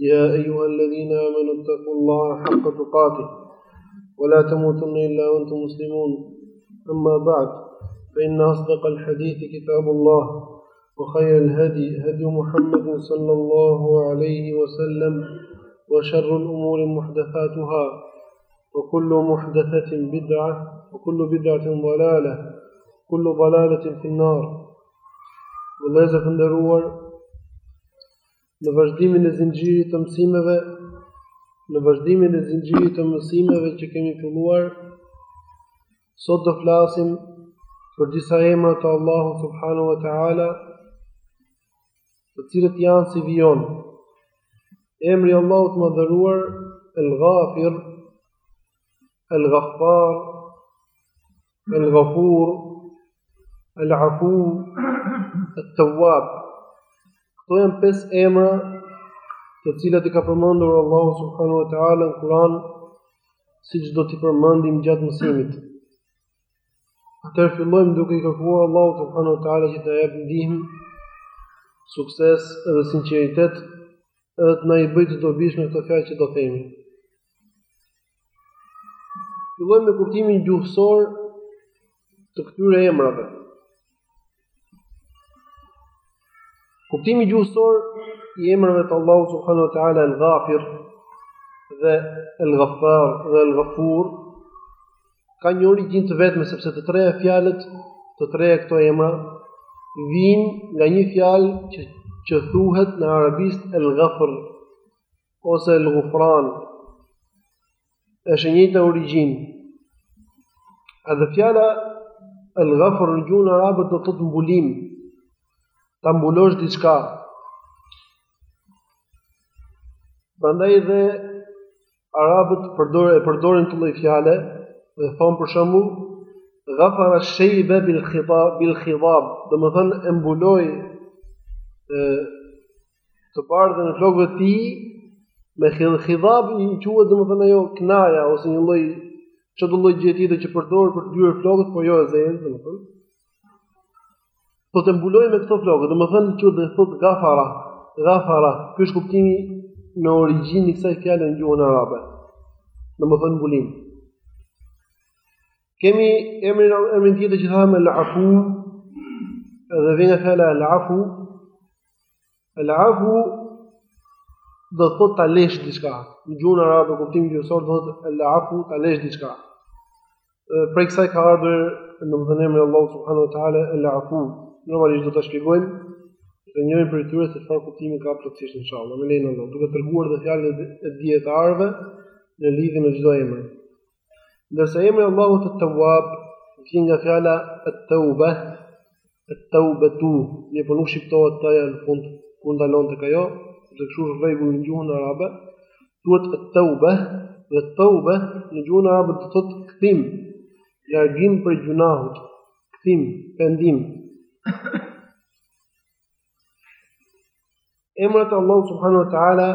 يا أيها الذين آمنوا اتقوا الله حق تقاته ولا تموتن إلا وأنتم مسلمون أما بعد فإن أصدق الحديث كتاب الله وخير الهدي هدي محمد صلى الله عليه وسلم وشر الأمور محدثاتها وكل محدثة بدعة وكل بدعة ضلالة كل ضلالة في النار ولازم زفن Në vazhdimin e zinxhirit të mësimeve, në vazhdimin e zinxhirit të mësimeve që kemi filluar, sot do flasim për disa emra të Allahut subhanahu wa taala, të cilët janë si vijon. Emri i Allahut të madhëruar El-Ghafir, El-Ghaffar, Al-Ghafur, Al-Afu, Al-Tawwab. Këto janë pesë emra të cilat i ka përmendur Allahu subhanahu wa taala në Kur'an, siç do t'i përmendim gjatë mësimit. Atëherë fillojmë duke i kërkuar Allahut subhanahu wa taala që të japë ndihmë, sukses dhe sinqeritet, edhe të na i bëjë të dobishme këto fjalë që do themi. Fillojmë me kuptimin gjuhësor të këtyre emrave. Kuptimi gjuhësor i emrave të Allahut subhanahu wa taala al-Ghafir dhe al-Ghaffar dhe al-Ghafur ka një origjinë të vetme sepse të treja fjalët, të treja këto emra vijnë nga një fjalë që që thuhet në arabisht al-Ghafr, ose El Gufran është e njëjta origjinë. Edhe fjala El Ghafr në gjuhën arabe do të thotë mbulim. Ta mbulosh diçka. Prandaj dhe arabët përdorin e përdorin këtë lloj fjale dhe thonë për shembull Ghafara shayba bil khitab bil khidab, domethënë e mbuloi të bardhën e flokëve të tij me khidhab, khidhab quhet domethënë ajo knaja ose një lloj çdo lloj gjë tjetër që përdor për të lyer flokët, por jo e zezë domethënë. Pra i mbuloi me këto flokë, domethënë që do të thotë gafara, gafara, ky është kuptimi në origjinë i kësaj fjale në gjuhën arabe. Domethënë mbulim. Kemi emrin emrin tjetër që thamë al-afu, edhe vjen nga fjala al-afu, El afu do të thotë ta lesh diçka. Në gjuhën arabe kuptimi gjuhësor do të thotë el afu ta lesh diçka. Prej kësaj ka ardhur domethënë emri i Allahut subhanahu wa taala el afu. Normalisht do ta shpjegojmë çdonjërin prej tyre se çfarë kuptimi ka plotësisht inshallah. Me lejen e Allahut, duke treguar dhe fjalën e dietarëve në lidhje me çdo emër. Ndërsa emri i Allahut et-Tawwab, vjen nga fjala et-teube, et-teubetu, mirëpo nuk shqiptohet ta-ja në fund, kur ndalon tek ajo, se kështu është rregulli në gjuhën arabe, thuhet et-teube, dhe teube, në gjuhën arabe do të thotë kthim, largim prej gjynahut, kthim, pendim. Emrat e Allahut subhanahu wa taala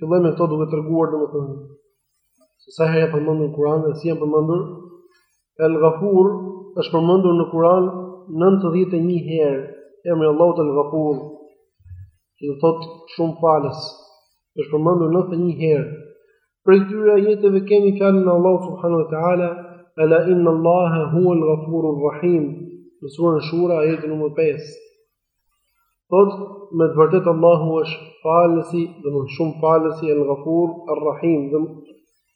fillojnë me këto duke treguar domethënë se sa herë janë përmendur në Kur'an dhe si janë përmendur El-Ghafur është përmendur në Kur'an 91 herë emri i Allahut El-Ghafur që do të thotë shumë falës është përmendur 91 herë. Prej këtyre ajeteve kemi fjalën e Allahut subhanahu wa taala, "Ala inna Allaha huwa al-ghafurur rahim." Në surën Shura ajeti numër 5. Thot, me të vërtetë Allahu është falësi, domethënë shumë falësi, el-Ghafur, el-Rahim, do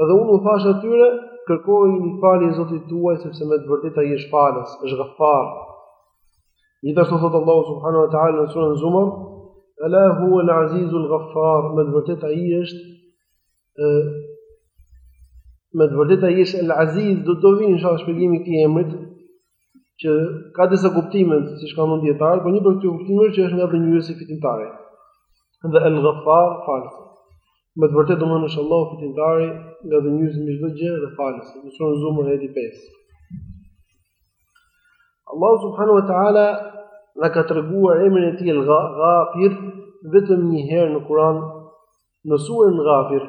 Edhe unë u thashë atyre, kërkojini falje Zotit tuaj, sepse me të vërtetë ai është falës, është Ghaffar. Gjithashtu thotë Allahu Subhanu wa Ta'ala në surën Zumer, Ala huwa al-Azizu al-Ghaffar, me të vërtetë ai është, e, me të vërtetë ai është El-Aziz, do të do vijë inshallah shpjegimi i këtij emrit, që ka disa kuptime siç kanë thënë dijetarët, por një prej këtyre kuptimeve që është ngadhënjyesi fitimtari. Dhe El Ghaffar falësi. Me të vërtetë domethënë është Allahu fitimtari ngadhënjyesi me çdo gjë dhe falësi. Në surën Zumer ajeti 5. Allah subhanahu wa taala na ka treguar emrin e tij El Ghafir vetëm një herë në Kur'an në surën Ghafir.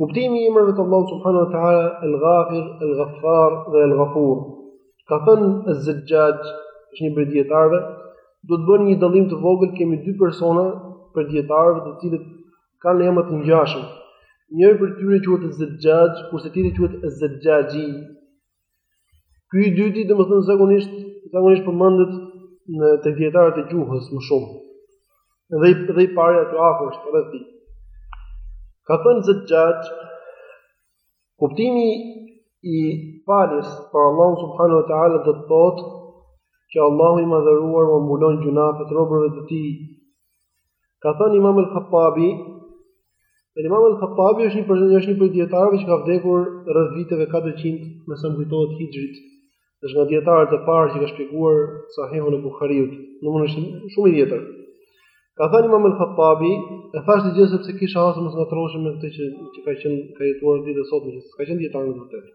Kuptimi i emrave të Allahut subhanahu wa taala El-Ghafir, El-Ghaffar dhe El-Ghafur. Ka thënë Az-Zajjaj, është një prej dijetarëve, duhet të bëni një dallim të vogël kemi dy persona prej dijetarëve të cilët kanë emra të ngjashëm. Njëri prej tyre quhet Az-Zajjaj, kurse tjetri quhet Az-Zajjaji. Ky i dyti, domethënë zakonisht, zakonisht përmendet në te dijetarët e gjuhës më shumë. Dhe i dhe i pari aty afërsht rreth tij. Ka thënë Zajjaj kuptimi i faljes për Allahun subhanahu wa taala do të thotë që Allahu i madhëruar u mbulon gjynahet robërve të tij Ka thënë Imam al-Khattabi, Imam al-Khattabi është një person është një prej dijetarëve që ka vdekur rreth viteve 400 me sa më kujtohet Hijrit. Është nga dijetarët e parë që ka shpjeguar Sahihun e Buhariut. Domethënë është shumë i vjetër. Ka thënë Imam al-Khattabi, e thashë të gjithë sepse kisha hasur mos ngatërroheshim me këtë që që ka qenë ka jetuar ditët e sotme, që ka qenë dijetar në vërtetë.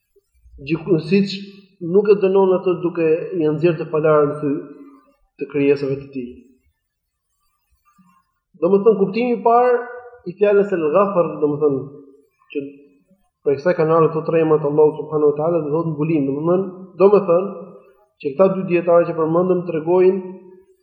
gjithçka siç nuk e dënon atë duke ia nxjerrë të palarat në sy të krijesave të tij. Domethënë kuptimi i parë i fjalës së Al-Ghafar, domethënë që prej kësaj kanë ardhur të tre emrat të Allahut subhanahu wa taala do të thotë mbulim, domethënë që këta dy dijetarë që përmendëm tregojnë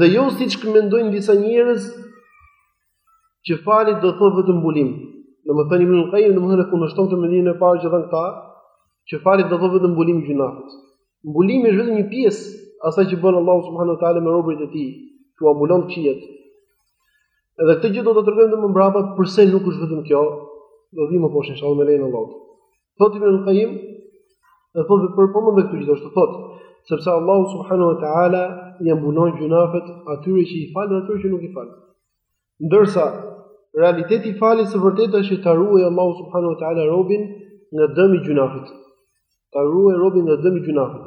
dhe jo siç mendojnë disa njerëz që falja do të thotë vetëm mbulim. Domethënë Ibn Qayyim domethënë kundërshton atë mendimin e parë që dhanë këta, që falja do të thotë vetëm mbulim i gjynahut. Mbulimi është vetëm një pjesë e asaj që bën Allahu subhanahu wa taala me robërit e tij, që ua mbulon gjynahet. Edhe këtë gjë do ta tregojmë më mbrapa përse nuk është vetëm kjo, do vijmë më poshtë inshallah me lejen e Allahut. Thotë Ibn al-Qayyim, e thotë po përmend këtë gjithashtu thotë, sepse Allahu subhanahu wa taala i mbulon gjynahet atyre që i fal dhe atyre që nuk i fal. Ndërsa realiteti i faljes së vërtetë është që ta ruajë Allahu subhanahu wa taala robin nga dëmi i gjynahut. Ta ruajë robin nga dëmi i gjynahut.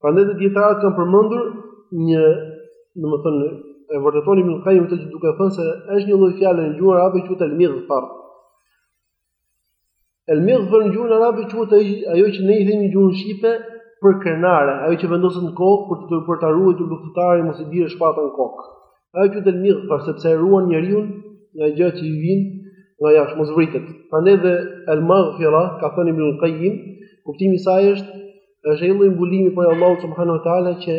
Prandaj dhe dijetarët kanë përmendur një, domethënë, e vërteton Ibn Qayyim këtë duke thënë se është një lloj fjale në gjuhën arabe që quhet al-mighfar. El mighfar në gjuhën arabe quhet ajo që ne i themi në gjuhën shqipe përkrenare, ajo që vendoset në kokë për të për ta ruajtur luftëtarin mos i bjerë shpata në kokë. Ajo quhet el mighfar sepse e ruan njeriun nga gjëra që i vijnë nga jashtë mos vritet. Prandaj dhe el maghfira ka thënë Ibn Qayyim, kuptimi i saj është është ai lloj mbulimi prej Allahut subhanahu wa taala që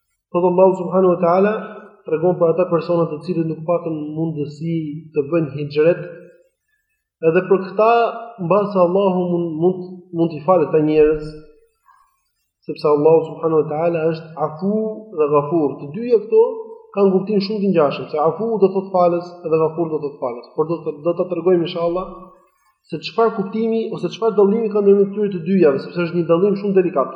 Thotë Allahu subhanahu wa taala tregon për ata persona të cilët nuk patën mundësi të bëjnë hixhret. Edhe për këta mbase Allahu mund mund, mund t'i falë ata njerëz, sepse Allahu subhanahu wa taala është Afu dhe Ghafur. Të dyja këto kanë kuptim shumë të ngjashëm, se Afu do të thotë falës dhe Ghafur do të thotë falës. Por do të do ta tregojmë inshallah se çfarë kuptimi ose çfarë dallimi kanë ndërmjet këtyre të dyjave, sepse është një dallim shumë delikat.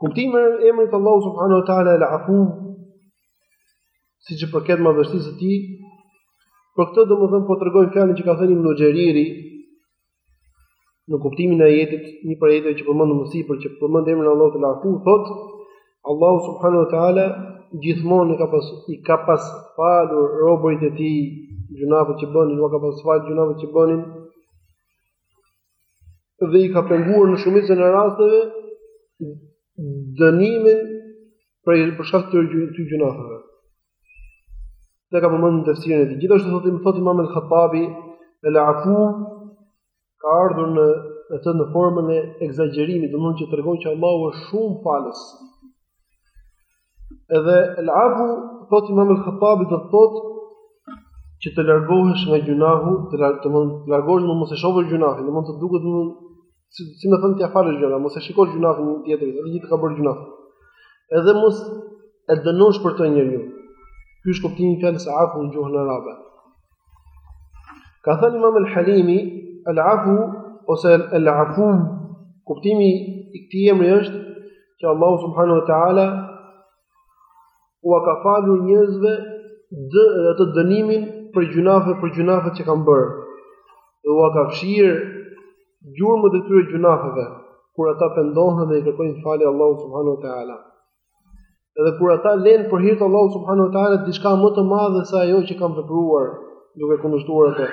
Kuptimi i emrit të Allahut subhanahu wa taala el afu siç i përket madhështisë së tij. Për këtë domethënë po tregojmë fjalën që ka thënë Ibn Xheriri në kuptimin e ajetit, një prej ajeteve që përmendëm më sipër që përmend emrin e Allahut el afu, thotë Allahu subhanahu wa taala gjithmonë ka pas i ka pas falur robërit e tij gjynahet që bënin, ua ka pas falë gjynahet që bënin. dhe i ka penguar në shumicën e rasteve dënimin për për shkak të të gjynaheve. E ka përmendur në tefsirin e tij. Gjithashtu thotë Imam thotë Imam al-Khattabi el-Afu ka ardhur në atë në formën e ekzagjerimit, domethënë që tregon që Allahu është shumë falës. Edhe el afu thotë Imam el Khattabi do të thotë që të largohesh nga gjynahu, të largohesh, të mund të largohesh më mos e shohësh gjynahun, domethënë të duket si, si me thënë t'ia falësh gjëra, mos e shikosh gjynahun e një tjetri, edhe që të ka bërë gjynah. Edhe mos e dënosh për të njeriun. Ky është kuptimi i fjalës afu në gjuhën arabe. Ka thënë Imam al-Halimi, al-afu ose al-afu, kuptimi i këtij emri është që Allahu subhanahu wa taala ua ka falur njerëzve dë të dënimin për gjynafe për gjynafet që kanë bërë. Dhe ua ka fshirë gjurmët e këtyre gjynafeve kur ata pendohen dhe i kërkojnë falje Allahut subhanahu wa taala. Edhe kur ata lënë për hir të Allahut subhanahu wa taala diçka më të madhe se ajo që kanë vepruar duke kundërshtuar atë.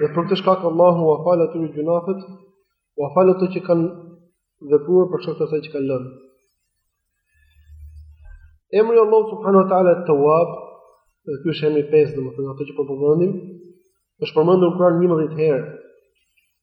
Dhe për këtë shkak Allahu ua fal atyre gjynafet, ua fal atë që kanë vepruar për shkak të asaj që kanë lënë. Emri i Allahut subhanahu wa taala At-Tawwab, dhe ky është emri i 5, domethënë ato që po përmendim, është përmendur në Kur'an 11 herë.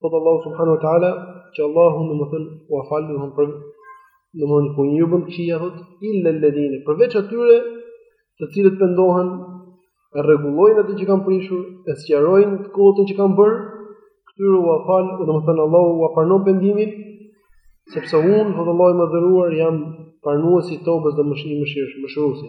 Thot Allahu subhanahu wa taala, që Allahu domethën ua fal domethën për domethën kur një bën kështu thot illa alladhina, përveç atyre të cilët pendohen, e rregullojnë atë që kanë prishur, e sqarojnë të kotën që kanë bërë, këtyre ua fal, domethën Allahu ua pranon pendimin, sepse unë thot Allahu i madhëruar jam pranuesi i tobës dhe mëshirë mëshirë mëshiruesi.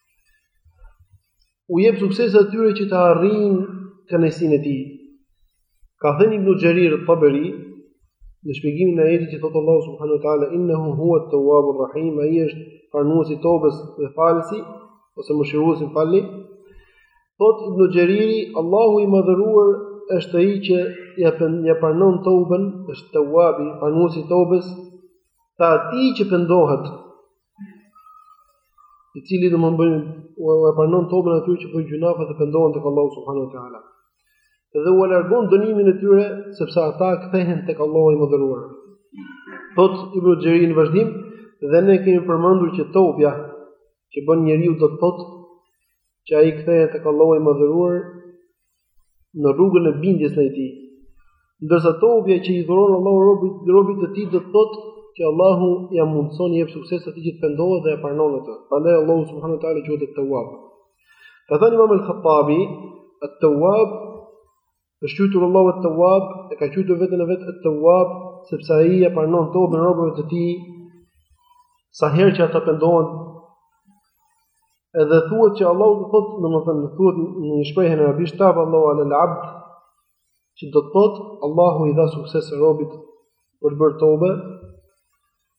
u jep sukses atyre që ta arrijnë kënaqësinë e tij. Ka thënë Ibn Xherir al-Taberi në shpjegimin e ajetit që thotë Allahu subhanahu wa taala innahu huwa at-tawwabur rahim, ai është pranuesi i tobës dhe falësi ose mëshiruesi i falë. Thot Ibn Xheriri, Allahu i madhëruar është ai që ja pen, ja pranon tobën, është Tawwabi, pranuesi i tobës, të atij që pendohet i cili domethënë ua pranon tobën e atyre që bëjnë gjynafe dhe pendohen tek Allahu subhanahu wa taala. Dhe ua largon dënimin e tyre sepse ata kthehen tek Allahu i madhëruar. Thot Ibn Xheriri në vazhdim dhe ne kemi përmendur që tobja që bën njeriu do të thotë që ai kthehet tek Allahu i Madhëruar në rrugën e bindjes ndaj Tij. Ndërsa tobja që i dhuron Allahu robit, robit të Tij do të thotë që Allahu ia mundson i jep sukses atij që të pendohet dhe ia pranon atë. Prandaj Allahu subhanahu wa taala quhet At-Tawwab. Ka thënë Imam Al-Khattabi, At-Tawwab Është quajtur Allahu At-Tawwab, e ka quajtur veten e vet At-Tawwab, sepse ai ia pranon tobën robërve të tij sa herë që ata pendohen. Edhe thuhet që Allahu do thotë, domethënë thuhet në një shprehje në arabisht tab Allahu ala al-abd, që do të thotë Allahu i dha sukses robit për të bërë tobe,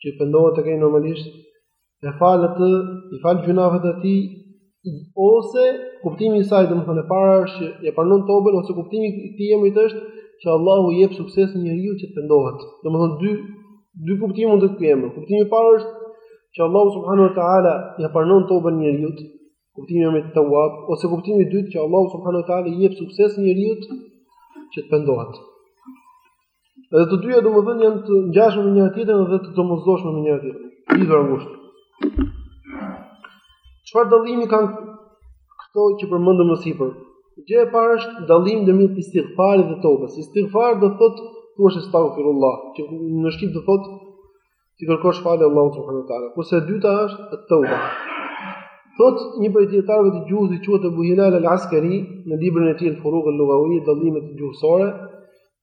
që pendohet të themi normalisht, e falë atë, i falë gjunahet e tij, ose kuptimi i saj, domethënë e para është që e pranon tobën, ose kuptimi i tij i emrit është që Allahu i jep sukses njeriut që të pendohet. Domethënë dy, dy kuptime mund të të kemi. Kuptimi i parë është që Allahu subhanahu wa ta'ala ia pranon tobën njeriut, kuptimi i emrit Tawab, ose kuptimi i dytë që Allahu subhanahu wa ta'ala i jep sukses njeriut që të pendohet. Edhe të dyja domethënë janë të ngjashme me njëra tjetrën dhe të domosdoshme me njëra tjetrën. Lidhura ngushtë. Çfarë dallimi kanë këto që përmendëm më sipër? Gjë e parë është dallimi ndërmjet istighfarit dhe tobës. Istighfar do thotë thuash astaghfirullah, që në shqip do thotë t'i kërkosh falje Allahut subhanahu wa taala. Kurse e dyta është at-tauba. Thot një prej dijetarëve të gjuhës i cili quhet Abu Hilal al-Askari në librin e tij Al-Furuq al-Lughawi dallimet gjuhësore,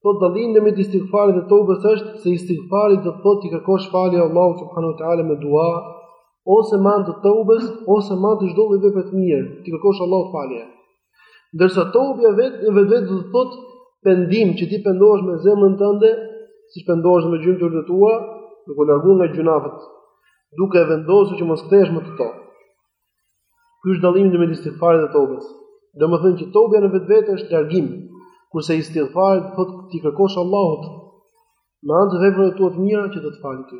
thot dallimi ndërmjet istighfarit dhe tobës është se istighfari do të thotë t'i kërkosh falje Allahut subhanahu wa taala me dua ose me anë të tobës ose me anë të çdo lloj vepre të mirë, t'i kërkosh Allahut falje. Ndërsa tobja vetë në vetvete do të thotë pendim që ti të pendohesh me zemrën tënde, siç pendohesh me gjymtyrët e tua, duke u larguar nga gjunahet, duke vendosur që mos kthehesh më te to. Ky është dallimi ndërmjet istighfarit dhe tobës. Domethënë që tobja në vetvete është largim, kurse istighfari do të thotë t'i kërkosh Allahut me anë të veprave të tua të mira që do të falë ty.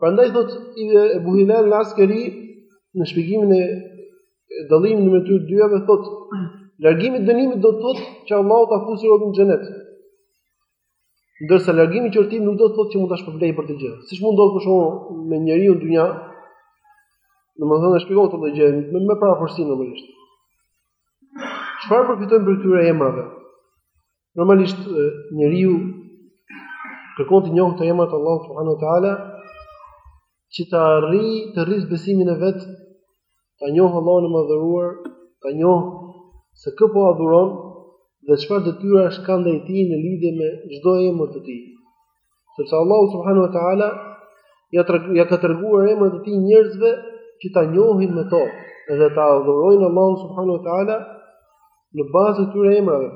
Prandaj thot Ebu Hilal al-Askeri në shpjegimin e dallimit mes këtyre dyjave thot largimi i dënimit do të thot që Allahu ta fusë robin në xhenet. Ndërsa largimi i qortimit nuk do të thot që mund ta shpërblejë për këtë gjë. Siç mund të ndodhë për shembull me njeriun në dynja, domethënë shpjegon këtë gjë me me paraforsinë normalisht. Çfarë përfitojmë prej këtyre emrave? Normalisht njeriu kërkon t'i njohë emrat e Allahut subhanahu wa taala që të arrijë të rrisë besimin e vet, ta njohë Allahun e madhëruar, ta njohë se kë po adhuron dhe çfarë detyrash ka ndaj tij në lidhje me çdo emër të tij. Sepse Allahu subhanahu wa taala ia treg, ia ka treguar emrat e tij njerëzve që ta njohin me to, edhe ta adhurojnë Allahun subhanahu wa taala në bazë të këtyre emrave.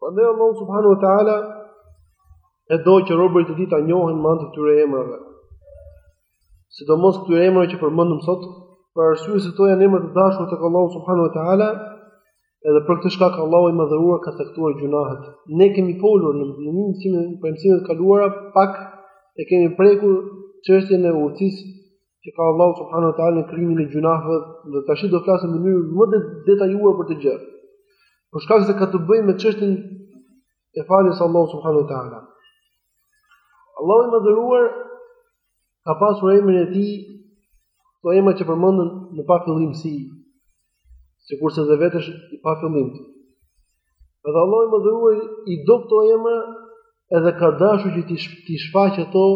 Prandaj Allahu subhanahu wa taala e do që robërit e tij ta njohin me anë të këtyre emrave. Sidomos këto emra që përmendëm sot, për arsye se to janë emra të dashur tek Allahu subhanahu wa taala, Edhe për këtë shkak Allahu i Madhëruar ka caktuar gjunahet. Ne kemi folur në prej mësimeve të kaluara pak e kemi prekur çështjen e urtësisë që ka Allahu subhanahu wa taala në krijimin e gjunaheve dhe tash do flasim në mënyrë më të detajuar për këtë gjë. Për shkak se ka të bëjë me çështjen e falës Allahu subhanahu wa taala. Allahu i madhëruar ka pasur emrin e tij, këto emra që përmenden në pafillim si sikurse dhe vetë është i pafillim. Edhe Allahu i madhëruar i do këto emra edhe ka dashur që t'i shfaqë ato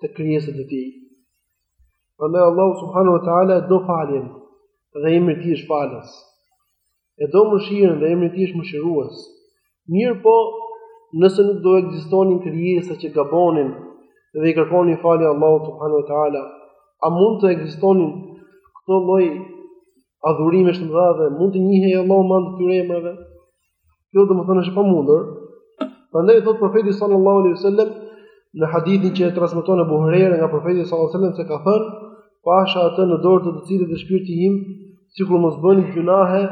te krijesat e tij. Prandaj Allahu subhanahu wa taala e do faljen dhe emri i tij është falës. e do mëshirën dhe emri i tij është mëshirues. Mirëpo, nëse nuk do ekzistonin krijesa që gabonin dhe i kërkonin falje Allahut subhanahu wa taala, a mund të ekzistonin këto lloj adhurimesh të mëdha dhe mund të njihej Allahu me anë të këtyre emrave? Kjo domethënë është e pamundur. Prandaj thotë profeti sallallahu alaihi wasallam në hadithin që e transmeton Abu Huraira nga profeti sallallahu alaihi wasallam se ka thënë pasha atë në dorë të të cilit është shpirti im, sikur mos bëni gjynahe,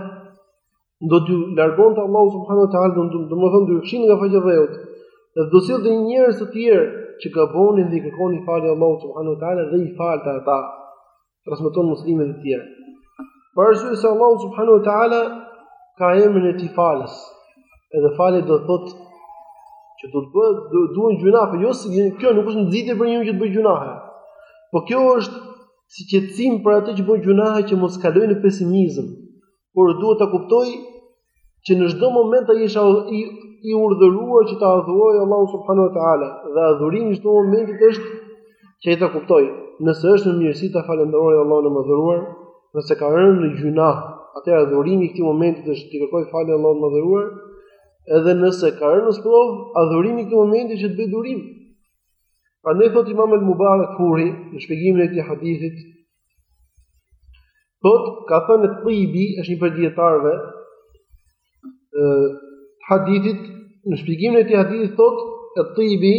do t'ju largonte Allahu subhanahu wa taala, domethënë do t'ju fshinte nga faqja e dheut, dhe do sillte njerëz të tjerë, që gabonin dhe i kërkonin falje Allahut subhanahu wa taala, dhe i falte ata, transmeton Muslimi e të tjerë. Për arsye se Allahu subhanahu wa taala ka emrin e tij falës. Edhe falje do të thotë që do të bëhet duhen gjunahe, por jo se kjo nuk është nxitje për njeriun që të bëjë gjunahe. Por kjo është si qetësim për atë që bën gjunahe që mos kalojë në pesimizëm. Por duhet ta kuptojë që në çdo moment ai është i, i urdhëruar që ta adhurojë Allahun subhanahu wa taala dhe adhurimi i çdo momenti është që ai ta kuptojë nëse është në mirësi ta falënderojë Allahun e madhëruar nëse ka rënë në gjynah atëherë adhurimi i këtij momentit është t'i kërkojë falje Allahut të madhëruar edhe nëse ka rënë në sprovë adhurimi i këtij momenti që të bëjë durim Andaj thotë Imam al-Mubarakfuri në shpjegimin e këtij hadithit, Thotë, ka thënë et-Tibi, është një prej dijetarëve të hadithit, në shpjegimin e këtij hadithi thotë et-Tibi,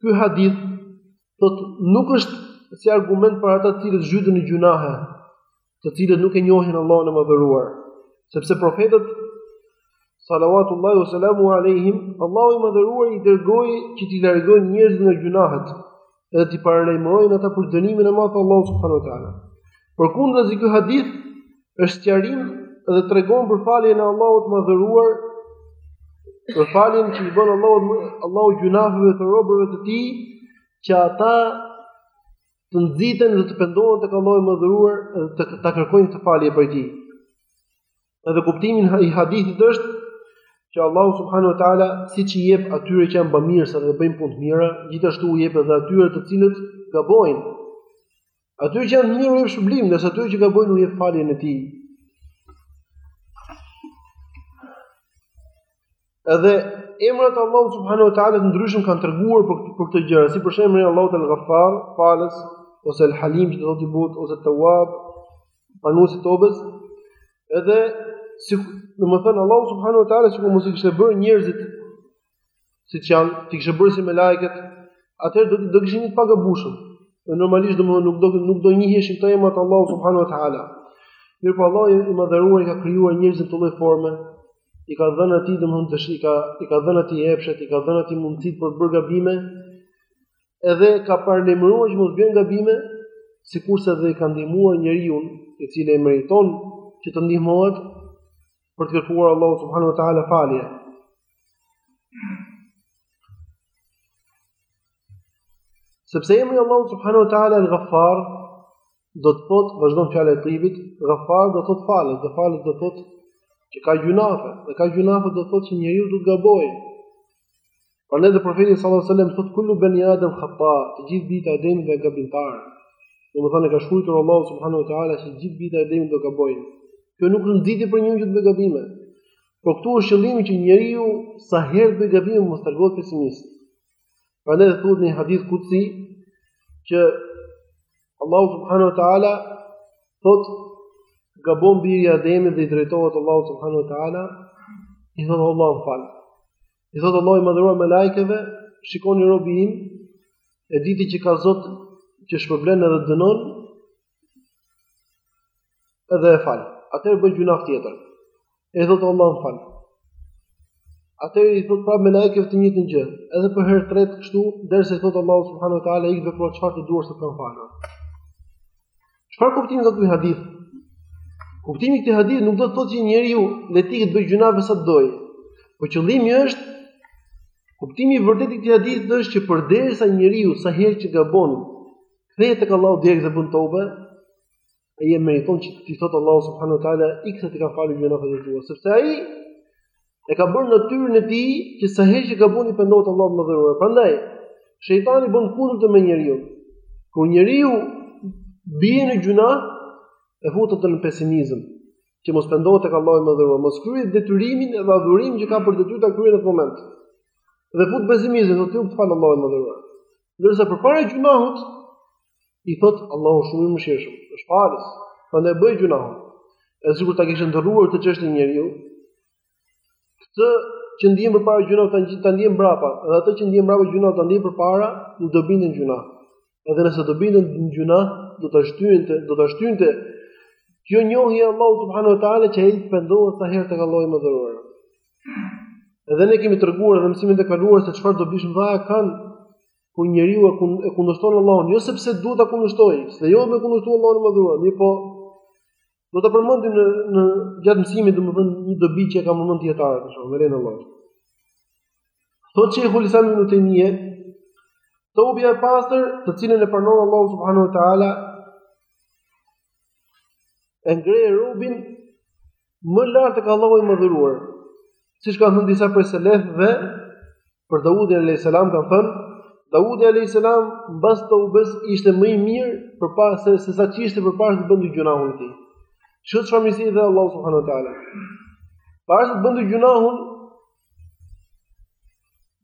ky hadith, thotë, nuk është si argument për ata të cilët zhyten në gjunahe, të cilët nuk e njohin Allahun e madhëruar, sepse profetët, salawatullahi wa salamu alejhim, Allahu i madhëruar i dërgoi që t'i largojnë njerëzit nga gjunahet, edhe t'i paralajmërojnë ata për dënimin e madh të Allahut subhanahu wa taala. Përkundrazi ky hadith është sqarim dhe tregon për faljen e Allahut të madhëruar, për faljen që i bën Allahu Allahu gjunaheve të robërve të tij, që ata të nxiten dhe të pendohen tek Allahu i madhëruar dhe ta kërkojnë këtë falje prej tij. Edhe kuptimi i hadithit është që Allahu subhanahu wa taala siç i jep atyre që janë bamirës dhe bëjnë punë të mira, gjithashtu u jep edhe atyre të cilët gabojnë. Atyre që janë të mirë u jep shpërblim, ndërsa atyre që gabojnë u jep faljen e tij. Edhe emrat e Allahut subhanahu wa taala të ndryshëm kanë treguar për për këtë gjë, si për shembull emri i Allahut al-Ghaffar, falës, ose al-Halim, që do të thotë ose Tawwab, pranuesi i tobës. Edhe si domethënë Allahu subhanahu wa taala sikur mos i kishte bërë njerëzit siç janë, t'i kishte bërë si melajket, atëherë do do ishin të pagabushëm. Dhe normalisht domethënë nuk do nuk do njiheshin këto emra të Allahu subhanahu wa taala. Mirpo Allahu i madhëruar i ka krijuar njerëzit në këtë lloj forme, i ka dhënë atij domthon dëshira, i ka dhënë atij epshet, i ka dhënë atij mundësitë për të bërë gabime, edhe ka paralajmëruar që mos bëjë gabime, sikurse edhe i ka ndihmuar njeriun i cili e meriton që të ndihmohet për të kërkuar Allahu subhanahu wa taala falje. Sepse emri i Allahut subhanahu wa taala al-Ghaffar do të thotë vazhdon fjala e Tibit, Ghaffar do të thotë falës, do falës do të thotë që ka gjunafe, dhe ka gjunafe do të thotë që njeriu do të gabojë. Prandaj dhe profeti sallallahu alajhi wasallam thotë kullu bani adam khata, të gjithë bijtë e Ademit janë gabimtarë. Domethënë ka shkruar Allahu subhanahu wa taala se gjithë bijtë e Ademit do gabojnë. Kjo nuk është nxitje për njeriun që të bëjë gabime. Por këtu është qëllimi që njeriu sa herë të bëjë gabime mos tregohet pesimist. Prandaj dhe thuhet në një hadith kudsi që Allahu subhanahu wa ta'ala thot gabon biri i Ademit dhe i drejtohet Allahut subhanahu wa ta'ala i thot Allah më fal. I thot Allahu i madhëruar melajkeve shikoni robi im e diti që ka zot që shpërblen edhe dënon Edhe e fal. Atëherë bën gjunah tjetër. I thotë Allah më fal. Atëherë i thotë prapë melajkeve të njëjtën gjë. Edhe për herë të tretë kështu, derisa i thotë Allahu subhanahu wa taala ik vepro çfarë të duash se të kam falur. Çfarë kuptim ka ky hadith? Kuptimi i këtij hadithi nuk do të thotë që njeriu le të bëjë gjunahe sa të dojë. Po qëllimi është Kuptimi i vërtetë i këtij hadithi është që përderisa njeriu sa herë që gabon Kthehet tek Allahu direkt dhe bën tobe, ai e meriton që t'i thotë Allahu subhanahu wa taala ik se t'i kam falur gjunahet e tua, sepse ai e ka bërë natyrën e tij që sa herë që gabon i pendohet Allahut të madhëruar. Prandaj shejtani bën të kundërtën me njeriun. Kur njeriu bie në gjunah, e fut atë në pesimizëm, që mos pendohet tek Allahu i madhëruar, mos kryejë detyrimin dhe adhurimin që ka për detyrë ta kryejë në atë moment. Dhe i fut pesimizëm, thotë s'të fal Allahu i madhëruar. Ndërsa përpara gjunahut i thot Allahu shumë i mëshirshëm, është falës, prandaj bëj gjunahun. E sikur ta kishte ndërruar këtë çështje njeriu, këtë që ndjen përpara gjunahut ta ndiente ta ndiente mbrapa, dhe atë që ndjen mbrapa gjunahut ta ndiente përpara, nuk do binte në gjunah. Edhe nëse do binte në gjunah, do ta shtynte, do ta shtynte kjo njohje e Allahut subhanahu wa taala që ai të pendohet sa herë tek Allahu i madhëruar. Edhe ne kemi treguar në mësimin e kaluar se çfarë do dobish mëdhaja kanë ku njeriu e kund e kundërshton Allahun, jo sepse duhet ta kundërshtojë, se jo me kundërshtuar Allahun e madhëruar, mirëpo do ta përmendim në në gjatë mësimit domethënë një dobi që e ka përmend dijetari, e mëshiroftë Allahu. Thotë Shejhul Islam ibn Tejmije, teubja e pastër, të cilën e pranon Allahu subhanahu wa taala, e ngre robin Më lart tek Allahu i madhëruar. Siç kanë thënë disa prej selefëve për Daudin alayhis salam kanë thënë Daudi alayhis salam mbas tobes ishte më i mirë për se se sa ç'ishte përpara se të bënte gjunahun e tij. Ç'u shfaq mëshira e Allahu subhanahu wa taala. Para se të bënte gjunahun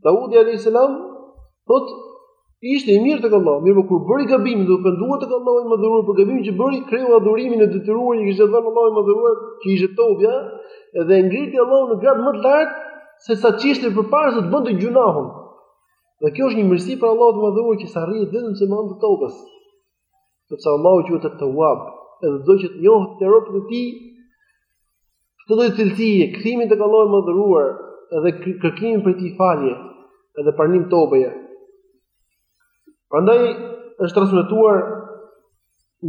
Daudi alayhis salam thot ishte i mirë tek Allahu, mirëpo kur bëri gabimin dhe u pendua tek Allahu i madhëruar për gabimin që bëri, kreu adhurimin e detyruar që kishte dhënë Allahu i madhëruar, që ishte tobja, edhe e ngriti Allahu në gradë më të lartë se sa ç'ishte përpara se të bënte gjunahun. Dhe kjo është një mirësi prej Allahut të madhëruar që s'arrihet vetëm se me anë të tobës. sepse Allahu quhet At-Tawwab, edhe do që të njohin robtë e tij këtë lloj cilësie, kthimin tek Allahu i madhëruar dhe kërkimin prej tij falje edhe pranim tobeje. Prandaj është transmetuar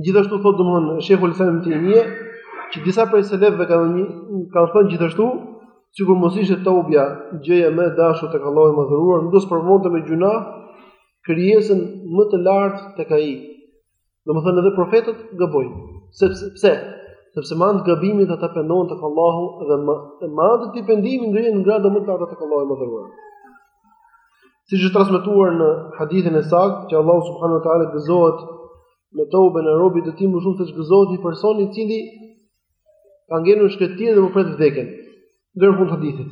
gjithashtu thotë domethënë Shejhul Islam Tejmije që disa prej selefëve kanë thënë kanë thënë gjithashtu sikur mos ishte tobja gjëja më e dashur tek Allahu i madhëruar, nuk do të sprovonte me gjunah krijesën më të lartë tek ai. Domethënë edhe profetët gabojnë. Sepse pse? Sepse me anë të gabimit ata pendohen tek Allahu dhe me, me anë të këtij pendimi ngrihen në gradë më të larta tek Allahu i madhëruar. Siç është transmetuar në hadithin e saktë që Allahu subhanahu wa taala gëzohet me tobën e robit të tij më shumë se ç'gëzohet një person i cili ka ngelur në shkretëtirë dhe më pret vdekjen. Gjer në fund hadithit.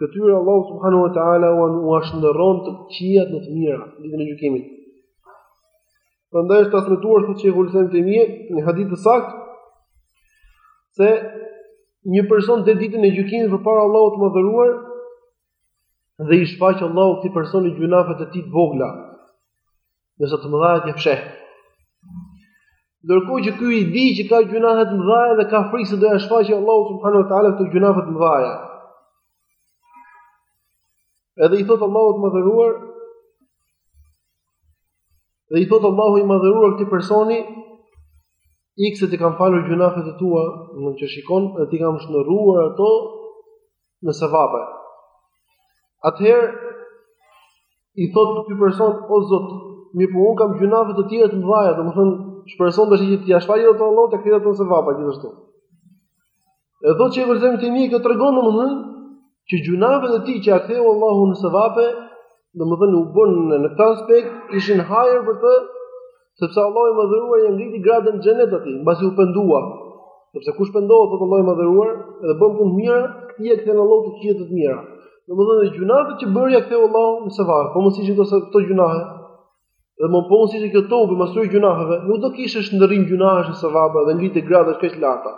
Këtyre Allahu subhanahu wa taala u ashndërron të këqijat në të mira ditën e gjykimit. Prandaj është transmetuar thotë Sheikhul Islam Tejmije në hadith të saktë se një person del ditën e gjykimit përpara Allahut të madhëruar dhe i shfaq Allahu këtij personi gjunafet e tij të vogla. Ndërsa të mëdhajat i fsheh. Ndërkohë që ky i di që ka gjunahe të mëdha dhe ka frikë se do ia shfaqë Allahu subhanahu wa taala këto gjunafe të mëdha. Edhe i thot Allahut të madhëruar dhe i thot Allahu i madhëruar këtij personi ik se t'i kam falur gjunafet e tua, në që shikon, dhe t'i kam shndërruar ato në sevape. Atëherë i thot ky person o Zot, mirëpo un kam gjunahe të tjera të mëdha, domethënë shpreson dhe ai që gjithashtu Allahu t'i kthejë ato sevape gjithashtu. E thot që buzëqeshi Pejgamberi që tregon domethënë që gjunahet e tij që ia ktheu Allahu në sevape, domethënë u bën në këtë aspekt ishin hajër për të sepse Allahu i madhëruar i ngriti gradën në xhenet atij, mbasi u pendua. Sepse kush pendohet tek Allahu i madhëruar dhe bën punë të mira, atij ia kthen Allahu të gjitha të mira. Domethënë dhe gjunahet që bëri ja ktheu Allahu në sevape, po mos ishin këto këto gjunahe. Dhe më pas mos ishte kjo tobe, pas gjunaheve, nuk do kishte shndërrim gjunahesh në sevape dhe ngritje gradësh kaq të larta.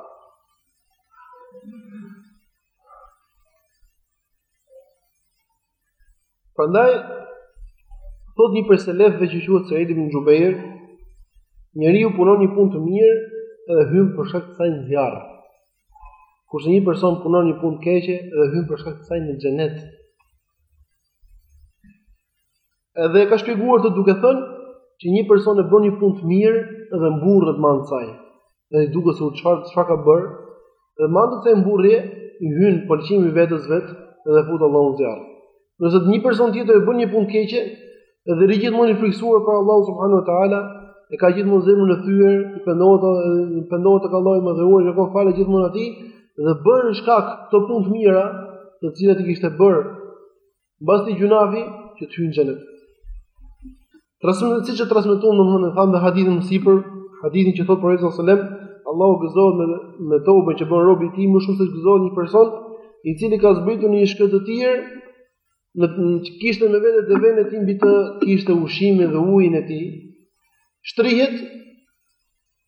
Prandaj thot një prej selefëve që quhet Said ibn Xhubejr, njeriu punon një punë të mirë dhe hyn për shkak të saj në zjarr. Kurse një person punon një punë keqe dhe hyn për shkak të saj në xhenet. Edhe e ka shpjeguar këtë duke thënë që një person e bën një punë të mirë dhe mburret me anë të saj. Dhe i duket se u çfarë çfarë ka bër, dhe me anë të kësaj mburrje i hyn pëlqimi i vetes vet dhe e fut Allahu në zjarr. Nëse një person tjetër e bën një punë të keqe, edhe rri gjithmonë i frikësuar për Allahu subhanahu wa taala, e ka gjithmonë zemrën e thyer, i pendohet i pendohet tek Allahu i madhëruar, i kërkon falje gjithmonë atij dhe bëhen shkak ato punë të mira, të cilat i kishte bërë Mbas atij gjunahi që të hyjë në xhenet. Transmeton siç e transmeton domthonë thamë në hadithin më sipër, hadithin që thot profeti sallallahu alajhi wasallam, Allahu gëzohet me me tobën që bën robi i tij më shumë se ç'gëzohet një person i cili ka zbritur në një shkretëtirë, kishte me vete devenë e tij mbi të kishte ushqimin dhe ujin e tij shtrihet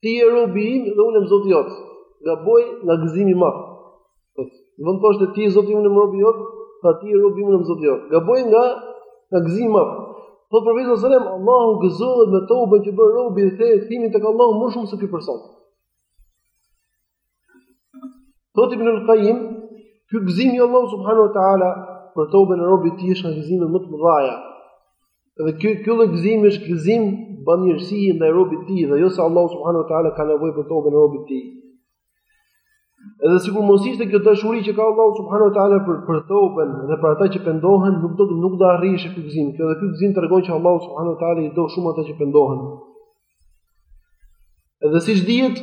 Ti je robi im dhe unë jam Zoti jot. Gaboi nga gëzimi i madh. Në vënd që të thoshte ti je Zoti unë jam robi jot, tha ti je robi im unë jam Zoti jot. Gaboi nga, nga gëzimi i madh. Thotë profeti alejhi selam, Allahu gëzohet me tobën që bën robi dhe me kthimin tek Allahu më shumë se ky person. Thot Ibn al-Kajim, ky gëzim i Allahut subhanahu wa taala për tobën e robit të tij është nga gëzimet më të mëdhaja. Dhe ky ky lloj gëzimi është gëzim bamirësie ndaj robit të tij dhe jo se Allahu subhanahu wa taala ka nevojë për tobën e robit të tij. Edhe sikur mos ishte kjo dashuri që ka Allahu subhanahu wa taala për për tobën dhe për ata që pendohen, nuk do nuk do arrihej ky gëzim. Kjo dhe ky gëzim tregon që Allahu subhanahu wa taala i do shumë ata që pendohen. Edhe siç dihet,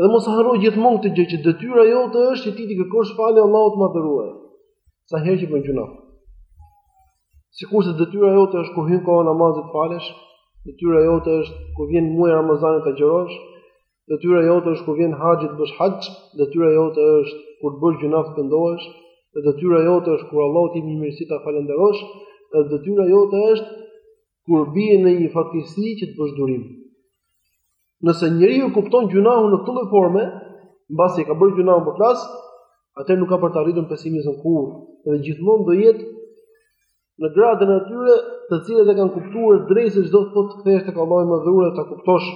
Dhe mos harro gjithmonë këtë gjë që detyra jote është që ti t'i kërkosh falje Allahut të madhëruar. Sa herë që bën gjunah. Sikurse detyra jote është kur hyn koha e namazit të falesh, detyra jote është kur vjen muaji i Ramazanit të agjërosh, detyra jote është kur vjen haxhi të bësh haxh, detyra jote është kur të bësh gjunah të pendohesh, dhe detyra jote është kur Allahu të jep një mirësi ta falënderosh, dhe detyra jote është kur bie në një fatkeqësi që të bësh durim. Nëse njeriu kupton gjunahun në këtë lloj forme, mbasi e ka bërë gjunahun po flas, atëherë nuk ka për ta arritur pesimizmi kurrë, dhe gjithmonë do jetë në gradën e atyre të cilët e kanë kuptuar drejt se ç'do të thotë të kthehesh tek Allahu i Madhëruar dhe ta kuptosh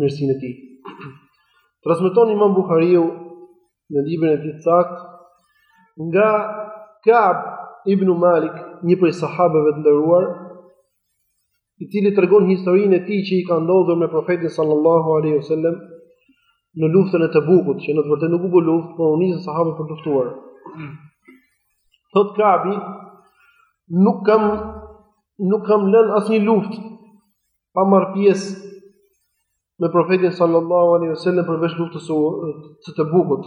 mirësinë e tij. Transmeton Imam Buhariu në librin e tij të saktë nga Ka'b ibn Malik, një prej sahabeve të nderuar, i cili tregon historinë e tij që i ka ndodhur me profetin sallallahu alaihi wasallam në luftën e Tabukut, që në të vërtetë nuk u bë luftë, por u nisën sahabët për të luftuar. Thot Kabi, nuk kam nuk kam lënë asnjë luftë pa marrë pjesë me profetin sallallahu alaihi wasallam përveç luftës së Tebukut.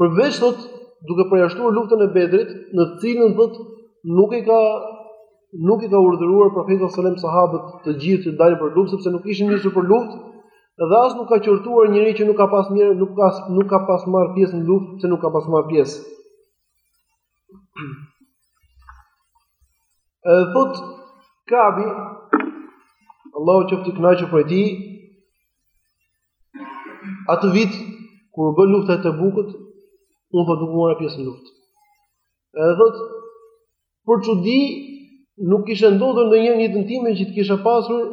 Përveç thot duke përjashtuar luftën e Bedrit, në të cilën thot nuk i ka nuk i ka urdhëruar profeti sallallahu alaihi wasallam sahabët të gjithë të dalin për luftë sepse nuk ishin nisur për luftë dhe as nuk ka qortuar njeri që nuk ka pas mirë, nuk ka nuk ka pas marr pjesë në luftë, pse nuk ka pas marr pjesë. Edhe thot Kabi Allahu qoftë i kënaqur prej tij Atë vit Kur u bë lufta e Tebukut Unë nuk mora pjesë në luft Edhe thot Për çudi, nuk kishte ndodhur ndonjë herë në jetën time që të kisha pasur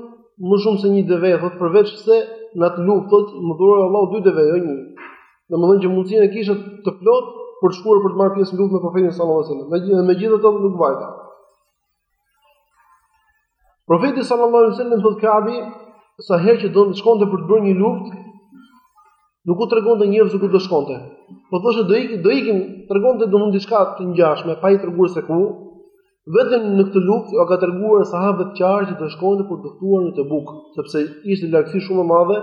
më shumë se një deve, thotë përveç se në atë luftë thotë më dhuroi Allahu dy deve, jo një. Domethënë që mundësinë e kisha të plot për të shkuar për të marrë pjesë në luftë me profetin sallallahu alajhi wasallam. Megjithatë thotë nuk vajta. Profeti sallallahu alaihi wasallam thotë Kabi, sa herë që do të shkonte për të bërë një luftë, nuk u tregonte njerëzve ku do të shkonte. Po thoshte do ikim, do ikim, tregonte domethënë diçka të ngjashme, pa i treguar se ku. Vetëm në këtë luftë u ka treguar sahabëve qartë që do të shkonte për të luftuar në Tebuk, sepse ishte largësi shumë e madhe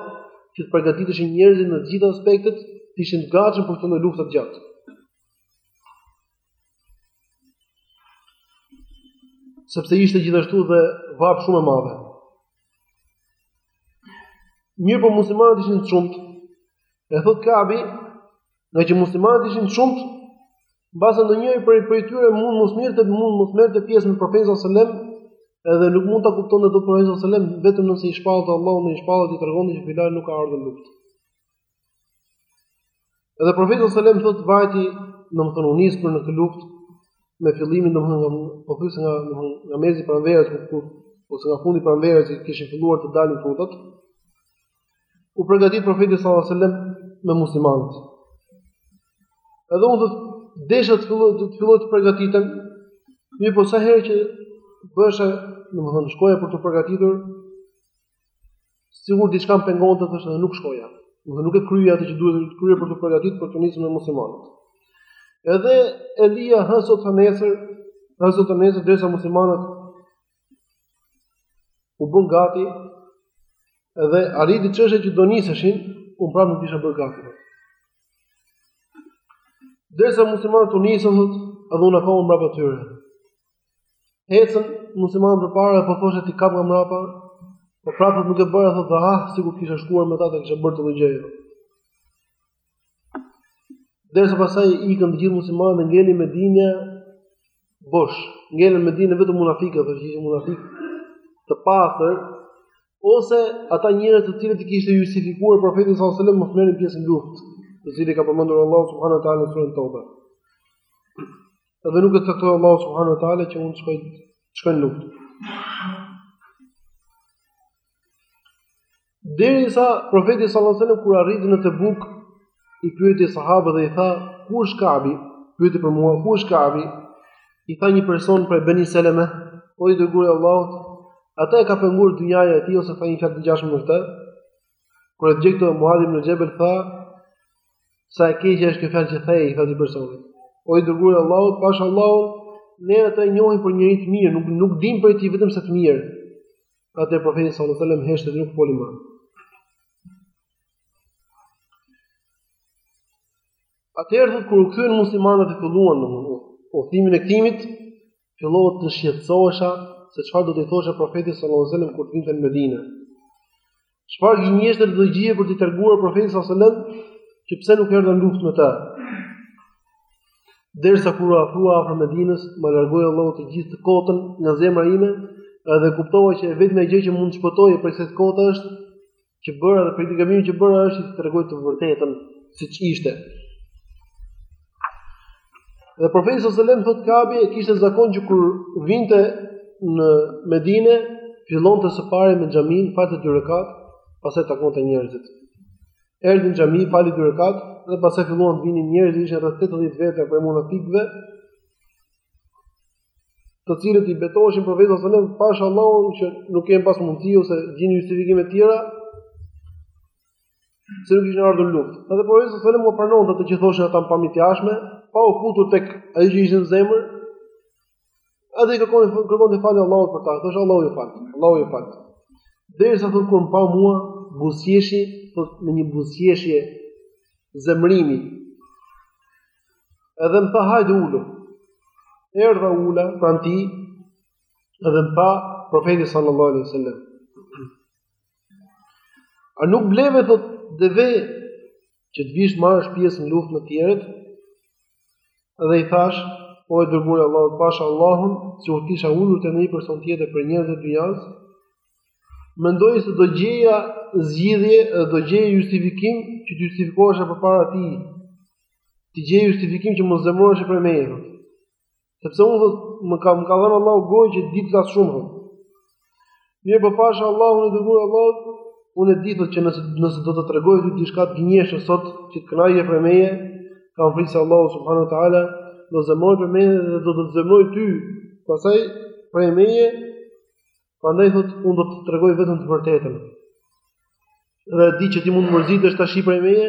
që të përgatiteshin njerëzit në të gjitha aspektet, të ishin të gatshëm për këtë luftë të gjatë. Sepse ishte gjithashtu dhe vapë shumë e madhe. Mirëpo muslimanët ishin të shumët, e thot Kabi, ngaqë muslimanët ishin të shumët, mbase ndonjëri prej tyre mund mos merrte mund mos merrte pjesë me profetin sëllem, edhe nuk mund ta kuptonte dot profeti sëllem, vetëm nëse i shpallte Allahu, i shpallte i tregonte që filani nuk ka ardhur në luftë. Edhe profeti sallallahu alajhi wasallam thotë vajti, domethënë u nis për në këtë luftë me fillimin domethënë nga po thjesht nga domethënë nga mezi i pranverës ku ku ose nga fundi i pranverës që kishin filluar të dalin frutat. U përgatit profeti sallallahu alajhi wasallam me muslimanët. Edhe unë thotë desha të filloj të filloj të përgatitem, mirëpo sa herë që bëja, domethënë shkoja për t'u përgatitur, Sigur diçka më pengonte thoshte dhe nuk shkoja. Do nuk e kryeja atë që duhet të kryeja për t'u përgatitur për t'u nisur me muslimanët. Edhe e lija hë sot hë nesër, hë sot hë nesër derisa muslimanët u bënë gati dhe arriti çështja që do niseshin, un prapë nuk isha bërë gati. Derisa muslimanët u nisën, edhe unë akoma mbrapa tyre. Ecën muslimanët përpara dhe po thosha t'i kap nga mbrapa, po prapë nuk e bëra thotë ah, sikur kisha shkuar me ta të kisha bërë këtë gjë. Derisa pastaj ikën të gjithë muslimanët dhe ngeli Medina bosh, ngelën në Medinë vetëm munafikët, thotë që ishin munafikë të pastër, ose ata njerëz të cilët i kishte justifikuar profeti sallallahu alajhi wasallam mos merrin pjesë në luftë, të cilët ka përmendur Allahu subhanahu wa taala në surën Teube. Edhe nuk e caktoi Allahu subhanahu wa taala që unë të shkoj në luftë. Derisa profeti sallallahu alajhi wasallam kur arriti në Tebuk, i pyeti sahabët dhe u tha, "Ku është Kabi?" Pyeti për mua, "Ku është Kabi?" I tha një person prej Beni Seleme, "O i dërguari i Allahut, atë e ka penguar dynjaja e tij ose tha një fjalë të ngjashme me këtë?" Kur e dëgjoi këtë Muadh ibn Xhebel tha, sa e keqja është kjo fjalë që the, i tha personit. O i dërguar i Allahut, pash Allahun, ne atë e njohim për njeri të mirë, nuk nuk dim për të vetëm se të mirë. Atëherë profeti sallallahu alajhi wasallam heshti dhe nuk foli më. Atëherë kur u kthyen muslimanët e filluan udhëtimin e kthimit, fillova të shqetësohesha se çfarë do t'i thosha profetit sallallahu alajhi wasallam kur të vinte në Medinë. Çfarë gënjeshtre do të gjeja për t'i treguar profetit sallallahu alajhi wasallam që pse nuk erdha në luftë me ta. Derisa kur u afrua afër Medinës, ma largoi Allahu të gjithë të kotën nga zemra ime, edhe kuptova që e vetmja gjë që mund të më shpëtojë prej kësaj kote është që bëra dhe kritika mirë që bëra është të tregoj të vërtetën siç ishte. Dhe profeti sallallahu alajhi wasallam thotë Kabi e kishte zakon që kur vinte në Medinë, fillonte së pari me xhamin, falte dy rekat, pastaj takonte njerëzit. Erdhi në xhami, fali dy rekat dhe pastaj filluan të vinin njerëz, ishin rreth 80 veta prej munafikëve. të cilët i betoheshin profetit sallallahu alajhi wasallam pash Allahun që nuk kemi pas mundësi ose gjenin justifikime të tjera pse nuk kishin ardhur në luftë. Edhe profeti sallallahu alajhi wasallam u pranonte atë që thoshin ata në pamje të jashtme, pa u futur tek ajo që ishte në zemër. Edhe i kërkon kërkonte falje Allahut për ta. Thoshte Allahu ju fal. Allahu ju fal. Derisa thotë kur më pa mua buzëqeshi, thotë me një buzëqeshje zemërimi, Edhe më tha hajde ulu. Erdha u ula pranë tij. Edhe më tha profeti sallallahu alaihi wasallam. A nuk bleve thot deve që të vish të marrësh pjesë në luftë me të tjerët? Dhe i thashë, o i dërguari i Allahut, pasha Allahun, sikur të isha ulur te një person tjetër prej njerëzve të dynjasë, Mendoj se do gjeja zgjidhje dhe do gjeja justifikim që të justifikohesha përpara tij. Të gjeja justifikim që mos zemërohesh prej meje. Sepse unë thot, më ka më ka dhënë Allahu gojë që di të flas shumë. Thot. Mirëpo pasha Allahun i dërguar i Allahut, unë e di thot që nëse nëse do të tregoj ty diçka të gënjeshtërt sot që të kënaqesh prej meje, kam frikë se Allahu subhanahu wa taala do zemërohet prej meje dhe do të zemërojë ty pastaj prej meje Prandaj thot, unë do të tregoj vetëm të vërtetën. Dhe e di që ti mund të mërzitesh tashi prej meje,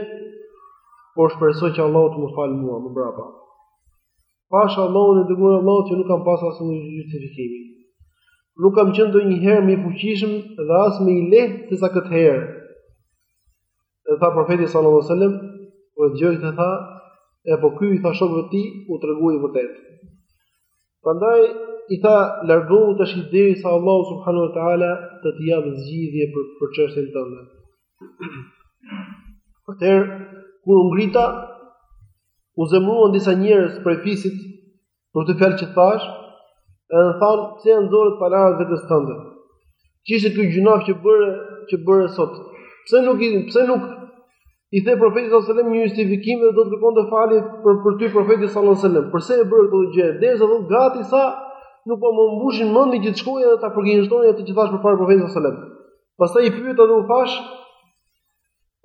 por shpresoj që Allahu të më falë mua më brapa. Pash Allahun i dërguar i Allahut që nuk kam pas asnjë justifikim. Nuk kam qenë ndonjëherë më i fuqishëm dhe as më i lehtë se sa këtë herë. E tha profeti sallallahu alaihi wasallam, kur dëgjoi këtë tha, e po ky i tha shokëve të tij, u tregua i vërtetë. Prandaj i tha largohu tashi derisa Allahu subhanahu wa taala të të japë zgjidhje për për çështjen tënde. Atëherë kur u ngrita u zemëruan disa njerëz prej fisit Për atë fjalë që thashë, edhe më thanë, pse ia nxore të palarat vetes tënde. Ç'ishte ky gjynaf që bëre, që bëre sot. Pse nuk, i, pse nuk i the profetit sallallahu alajhi wasallam një justifikim dhe do të kërkonte falje për për ty profeti sallallahu alajhi wasallam. Përse e bëre këtë gjë? Derisa thot gati sa nuk po më mbushnin mendin që të shkoj edhe ta përgënjeshtroj atë që thashë përpara profetit sallallahu alajhi wasallam. Pastaj i pyeta dhe u thashë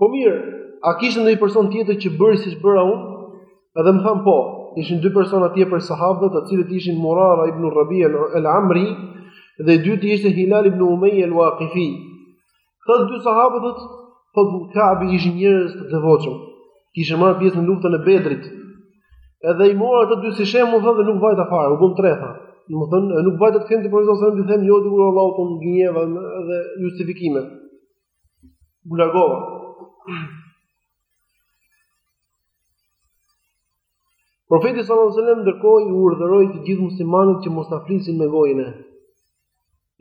Po mirë, a kishte ndonjë person tjetër që bëri siç bëra unë? Edhe më thanë po, ishin dy persona tjetër prej sahabëve, të cilët ishin Murara ibn Rabi al-Amri dhe i dyti ishte Hilal ibn Umayyah al-Waqifi. Këta dy sahabët thotë, po Kabi ishin njerëz të devotshëm. Kishin marrë pjesë në luftën e Bedrit. Edhe i mora ato dy si shembull thotë nuk vajta fare, u bëmë tre, tha. Domethënë, nuk vajta të them te profeti sallallahu alajhi wasallam t'i them o i dërguar i Allahut të gënjeva dhe justifikime. u largova. Profeti sallallahu alajhi wasallam ndërkohë i urdhëroi të gjithë muslimanët që mos na flisin me gojë ne.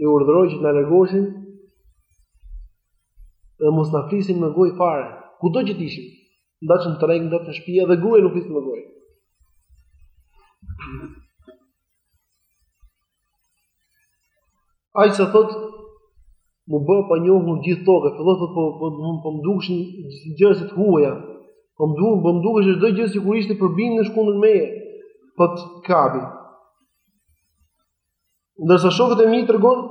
I urdhëroi që të na largoheshin dhe mos na flisin me gojë fare, kudo që të ishin. Ndaç në treg, ndaç në shtëpi edhe gruaja nuk fliste me gojë. Aq sa thotë m'u bë e panjohur gjithë toka, filloi thotë po po më po më dukeshin gjëra të huaja. Po më duan, po më dukej çdo gjë sikur ishte përbindësh kundër meje. Thotë Kabi. Ndërsa shokët e mi tregon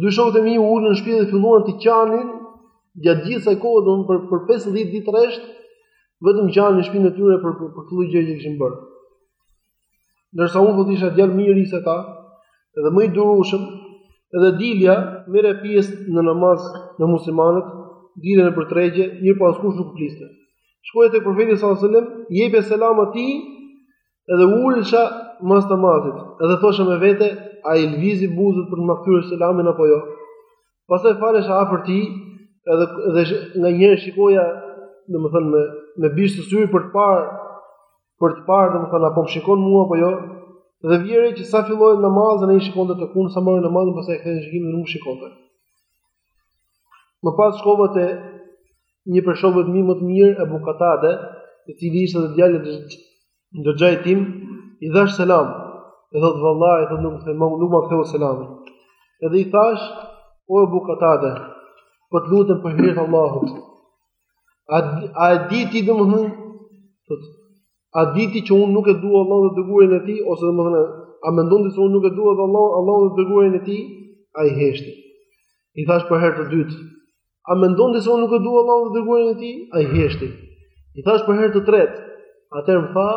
dy shokët e mi u ulën në shtëpi dhe filluan të qanin gjatë gjithë asaj kohe thotë për për 50 ditë rresht vetëm qanin në shtëpinë e tyre për për këtë gjë që kishin bërë. Ndërsa unë thotë isha djalë më i ri se ata, edhe më i durueshëm, edhe dilja merrja pjesë në namaz me muslimanët, dilja nëpër tregje, mirëpo askush nuk fliste. Shkoja te profeti sallallahu alajhi wasallam, jepja selam atij, edhe ulesha mas namazit, edhe thosha me vete, a i lëvizi buzët për të më kthyer selamin apo jo? Pastaj falesha afër tij, edhe edhe nganjëherë shikoja, domethënë me me bisht të syrit për të parë për të parë domethënë a po më shikon mua apo jo, dhe vija re që sa filloja namazin ai shikonte tek unë, sa mbaroja namazin pastaj e kthente shikimin nuk shikonte. Më pas shkova te një prej shokëve të mi më të mirë Ebu Katade, i cili ishte dhe djalë i xhaxhait tim, i dhashë selam, e thotë vallahi, thotë nuk më ktheu, nuk më ktheu selam. Edhe i thashë, o Ebu Katade, për po të lutem për hir të Allahut, A, a e di ti domethënë? A di ti që unë nuk e dua Allahun dhe të dërguarin e tij? Ose domethënë, a mendon ti se unë nuk e dua dhe Allah, Allahun dhe të dërguarin e tij? Ai heshti. I thashë për herë të dytë. A mendon ti se unë nuk e dua Allahun dhe të dërguarin e tij? Ai heshti. I thashë për herë të tretë. Atëherë më tha,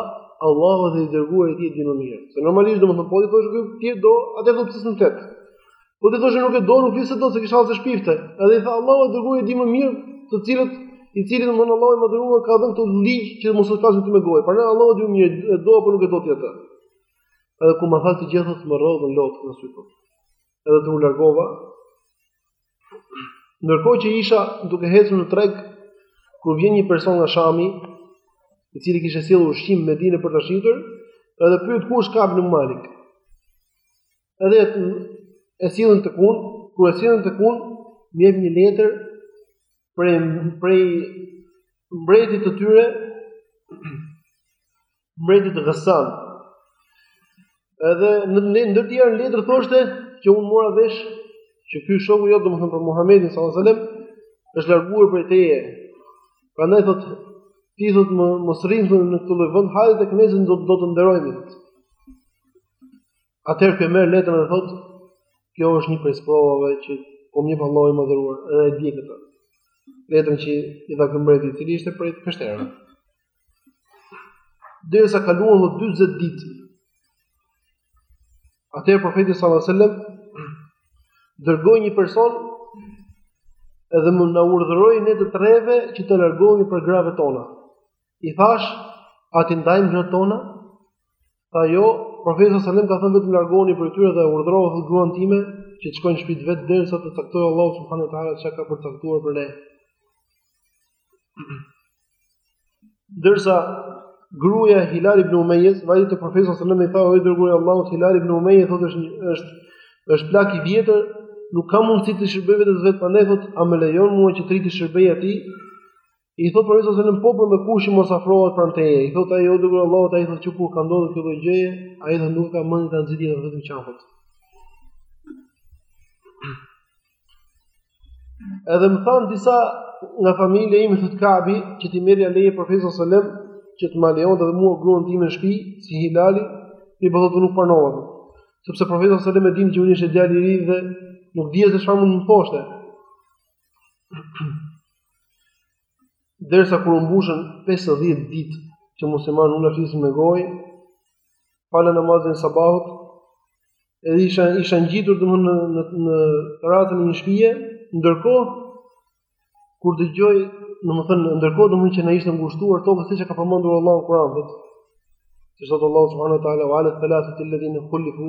Allahu dhe i dërguari i tij e dinë më mirë. Se normalisht domethënë, po të thoshte që ti e do, atëherë do pësisë në tetë. Po ti thoshe nuk e do, nuk fliste dot se kisha se shpifte. Edhe i tha Allahu e i dërguari di më mirë, të cilët i cili domethënë Allahu e i dërguari ka dhënë këtë ligj që mos të flasim ty me gojë. Prandaj Allahu e di më mirë, e do apo nuk e do ti atë. Edhe kur ma tha këtë gjë thotë më rrodhën lot në sy. Edhe thotë u largova. Ndërkohë që isha duke ecur në treg, kur vjen një person nga Shami, i cili kishte sjellë ushqim në Medinë për të shitur, edhe pyet kush është Kab ibn Malik. Edhe e sjellin tek unë, kur e sjellin tek unë, më jep një letër prej prej mbretit të tyre, mbretit të Ghassan. Edhe në në ndër të tjera në letër thoshte që unë mora vesh që ky shoku jot domethënë për Muhamedin sallallahu alajhi wasallam është larguar prej teje. Prandaj thotë ti thotë mos rri në këtë lloj vend hajde tek ne se do të të nderojmë Atëherë ky e merr letrën dhe thotë, kjo është një prej sprovave që po më jep Allahu i madhëruar, edhe e djeg këtë letrën që i dha ky mbreti, i cili ishte prej të krishterëve. Derisa kaluan 40 ditë. Atëherë profeti sallallahu alajhi wasallam dërgoi një person edhe na urdhëroi ne të treve që të largohemi prej grave tona. I thashë, a t'i ndajmë gratë tona? Tha jo, profeti sallallahu alajhi wasallam ka thënë vetëm largohuni prej tyre dhe e urdhërova gruan time që të shkojë në shtëpi të vet derisa të caktojë Allahu subhanahu wa taala çka ka për të caktuar për ne. Derisa gruaja e Hilal ibn Umayyes, vajti te profeti sallallahu alajhi wasallam i tha o i dërguari i Allahut Hilal ibn Umayyah thotë është është është plak i vjetër, nuk ka mundësi t'i shërbejë vetvetes, prandaj thotë a më lejon mua që të rri t'i shërbej atij? I thotë profeti sallallahu alajhi wasallam, "Po por me kusht mos afrohet pranë teje. I thotë, "O i dërguar i Allahut, ai thotë që kur ka ndodhur kjo lloj gjëje, ai thotë nuk ka mendje te asgjë tjetër vetëm qan." Edhe më thanë disa nga familja ime thotë Kabi, që ti merri leje profetit sallallahu alajhi wasallam, që të ma lejonte dhe mua gruan time në shtëpi, si Hilalit, po thotë nuk pranova. Sepse profeti sallallahu alajhi wasallam e dinte që unë isha djalë i ri dhe nuk dihet se çfarë mund të më thoshte. Derisa kur u mbushën 50 ditë që muslimanët nuk na flisnin me gojë, fala namazin e sabahut, edhe isha isha ngjitur domthonë në në tarracën e një shtëpie, ndërkohë kur dëgjoj, domthonë ndërkohë domthonë që na ishte ngushtuar toka siç e ka përmendur Allahu në Kur'an. Thotë Allahu subhanahu wa taala wa ala thalathati alladhina khulifu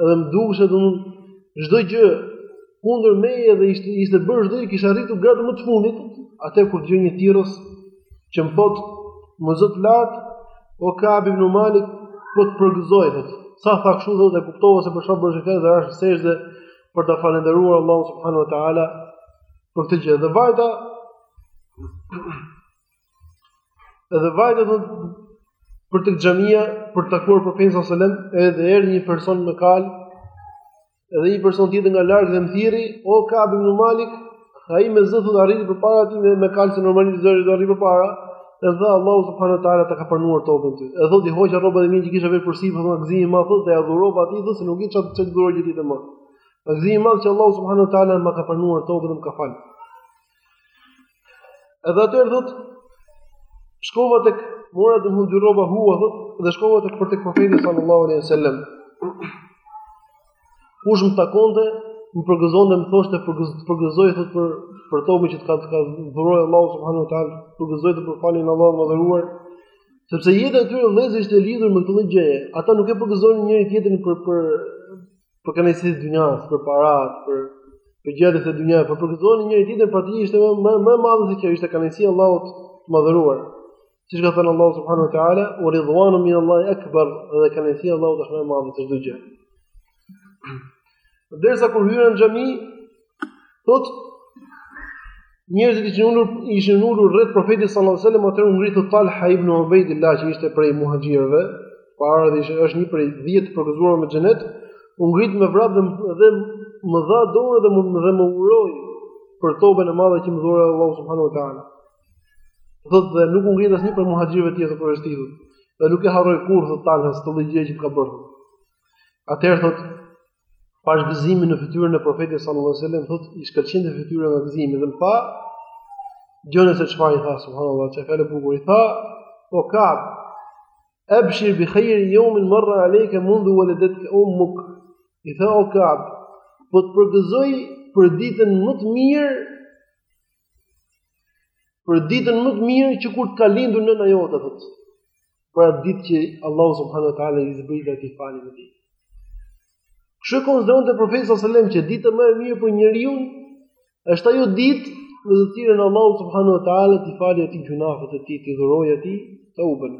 Edhe më dukej se domethënë çdo gjë kundër meje dhe ishte ishte bërë çdo gjë kisha arritur gradën më të fundit, atëherë kur dëgjoj një thirrës që më thotë me zë të lartë o Ka'b ibn Malik po të përgëzoj thot. Sa tha kështu do të kuptova se për çfarë bëhej fjalë dhe rashë në sexhde për ta falendëruar Allahun subhanahu wa taala për këtë gjë. Dhe vajta Edhe vajta dhe për te xhamia për të takuar profetin sallallahu alajhi wasallam, edhe erdhi një person me kal, edhe një person tjetër nga larg dhe më thirri, "O Ka'b ibn Malik, ai me zërin thotë arriti përpara atij me, me kalë se normalisht zëri do arrijë përpara." E tha Allahu subhanahu wa taala ta ka pranuar tobën ty. E thotë i hoqa rrobat e mia që kisha veshur përsipër, thotë nga gëzimi i madh thotë dhe ja dhurova atij thotë se nuk kisha ça t'i ça t'i dhuroj gjë tjetër më. Gëzimi i madh që Allahu subhanahu wa taala më ka pranuar tobën dhe më ka falë. Edhe atëherë thot shkova tek mora domethënë dy rroba hua thot dhe shkova tek për tek profeti sallallahu alaihi wasallam. Kush më takonte, më përgëzonte më thoshte të përgëzoj thot për për tobën që të ka të ka dhuruar Allahu subhanahu wa taala, përgëzonte për faljen e Allahut të madhëruar. Sepse jeta e tyre vëllezër ishte lidhur me këtë gjë. Ata nuk e përgëzonin njëri tjetrin për për për kënaqësitë e dynjas, për paratë, për për gjërat e dynjas, por përgëzonin njëri tjetrin për atë që ishte më më e madhe se kjo ishte kënaqësia e Allahut të madhëruar. Siç ka thënë Allahu subhanahu wa taala, "Wa ridwanun min Allahi akbar", dhe kënaqësia e Allahut është më e madhe se çdo gjë. Derisa kur hyrën në xhami, Thot njerëzit që ulur ishin ulur rreth profetit sallallahu alajhi wasallam atëherë u ngrit Talha ibn Ubaidillah që ishte prej muhaxhirëve, para dhe ishte është një prej 10 të përgëzuar me xhenet, u ngrit me vrap dhe dhe më dha dorë dhe më dhe më uroi për tobën e madhe që më dhuroi Allahu subhanahu wa taala. Thot dhe nuk u ngrit asnjë prej muhaxhirëve tjetër përveç tij thot. Dhe nuk e harroj kurrë thot Talhas këtë gjë që ka bërë. Atëherë thot pashë gëzimin në fytyrën e profetit sallallahu alajhi wasallam thotë i shkëlqente fytyra nga gëzimi dhe pa dëgjoni se çfarë i tha subhanallah çfarë fjale e bukur i tha o kab abshir bi khair yawm marra alayka mundu waladatka ummuk i tha o kab po të përgëzoj për ditën më të mirë për ditën më të mirë që kur të ka lindur nëna jote thotë për atë ditë që Allahu subhanahu wa taala i zbriti atij faljen e tij. Kështu e konsideronte profeti sallallahu alajhi wasallam që dita më e mirë për njeriun është ajo ditë në të cilën Allahu subhanahu wa taala t'i falë atij gjynahet e tij, t'i dhurojë atij tobën.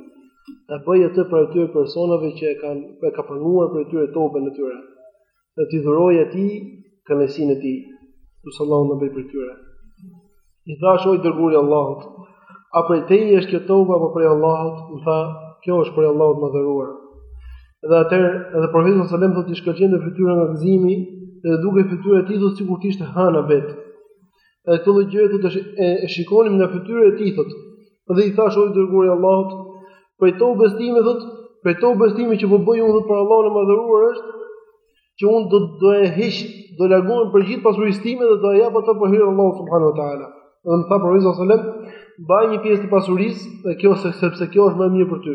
Ta bëjë atë prej atyre personave që e kanë e ka pranuar prej tyre tobën e tyre. dhe t'i dhurojë atij kënaqësinë e tij. Lusim Allahun na bëj prej tyre. I thashë o i dërguari i Allahut, a prej teje është kjo toba apo prej Allahut? Më tha, kjo është prej Allahut madhëruar. Dhe atëherë edhe profeti sallallahu alajhi wasallam thotë i shkëlqente fytyra nga gëzimi dhe dukej fytyra e tij thotë sikur të ishte hëna vetë. E këtë lloj gjëje thotë e shikonim nga fytyra e tij thot. Dhe i thashë o i dërguari i Allahut, prej teubes sime thot, prej teubes sime që po bëj unë për Allahun e madhëruar është që unë do do e hiq, do largohem prej gjithë pasurisë time dhe do e jap atë për hir të Allahut subhanahu wa taala. Dhe më tha profeti sallallahu alajhi wasallam, "Mbaj një pjesë të pasurisë, dhe kjo sepse kjo është më e mirë për ty."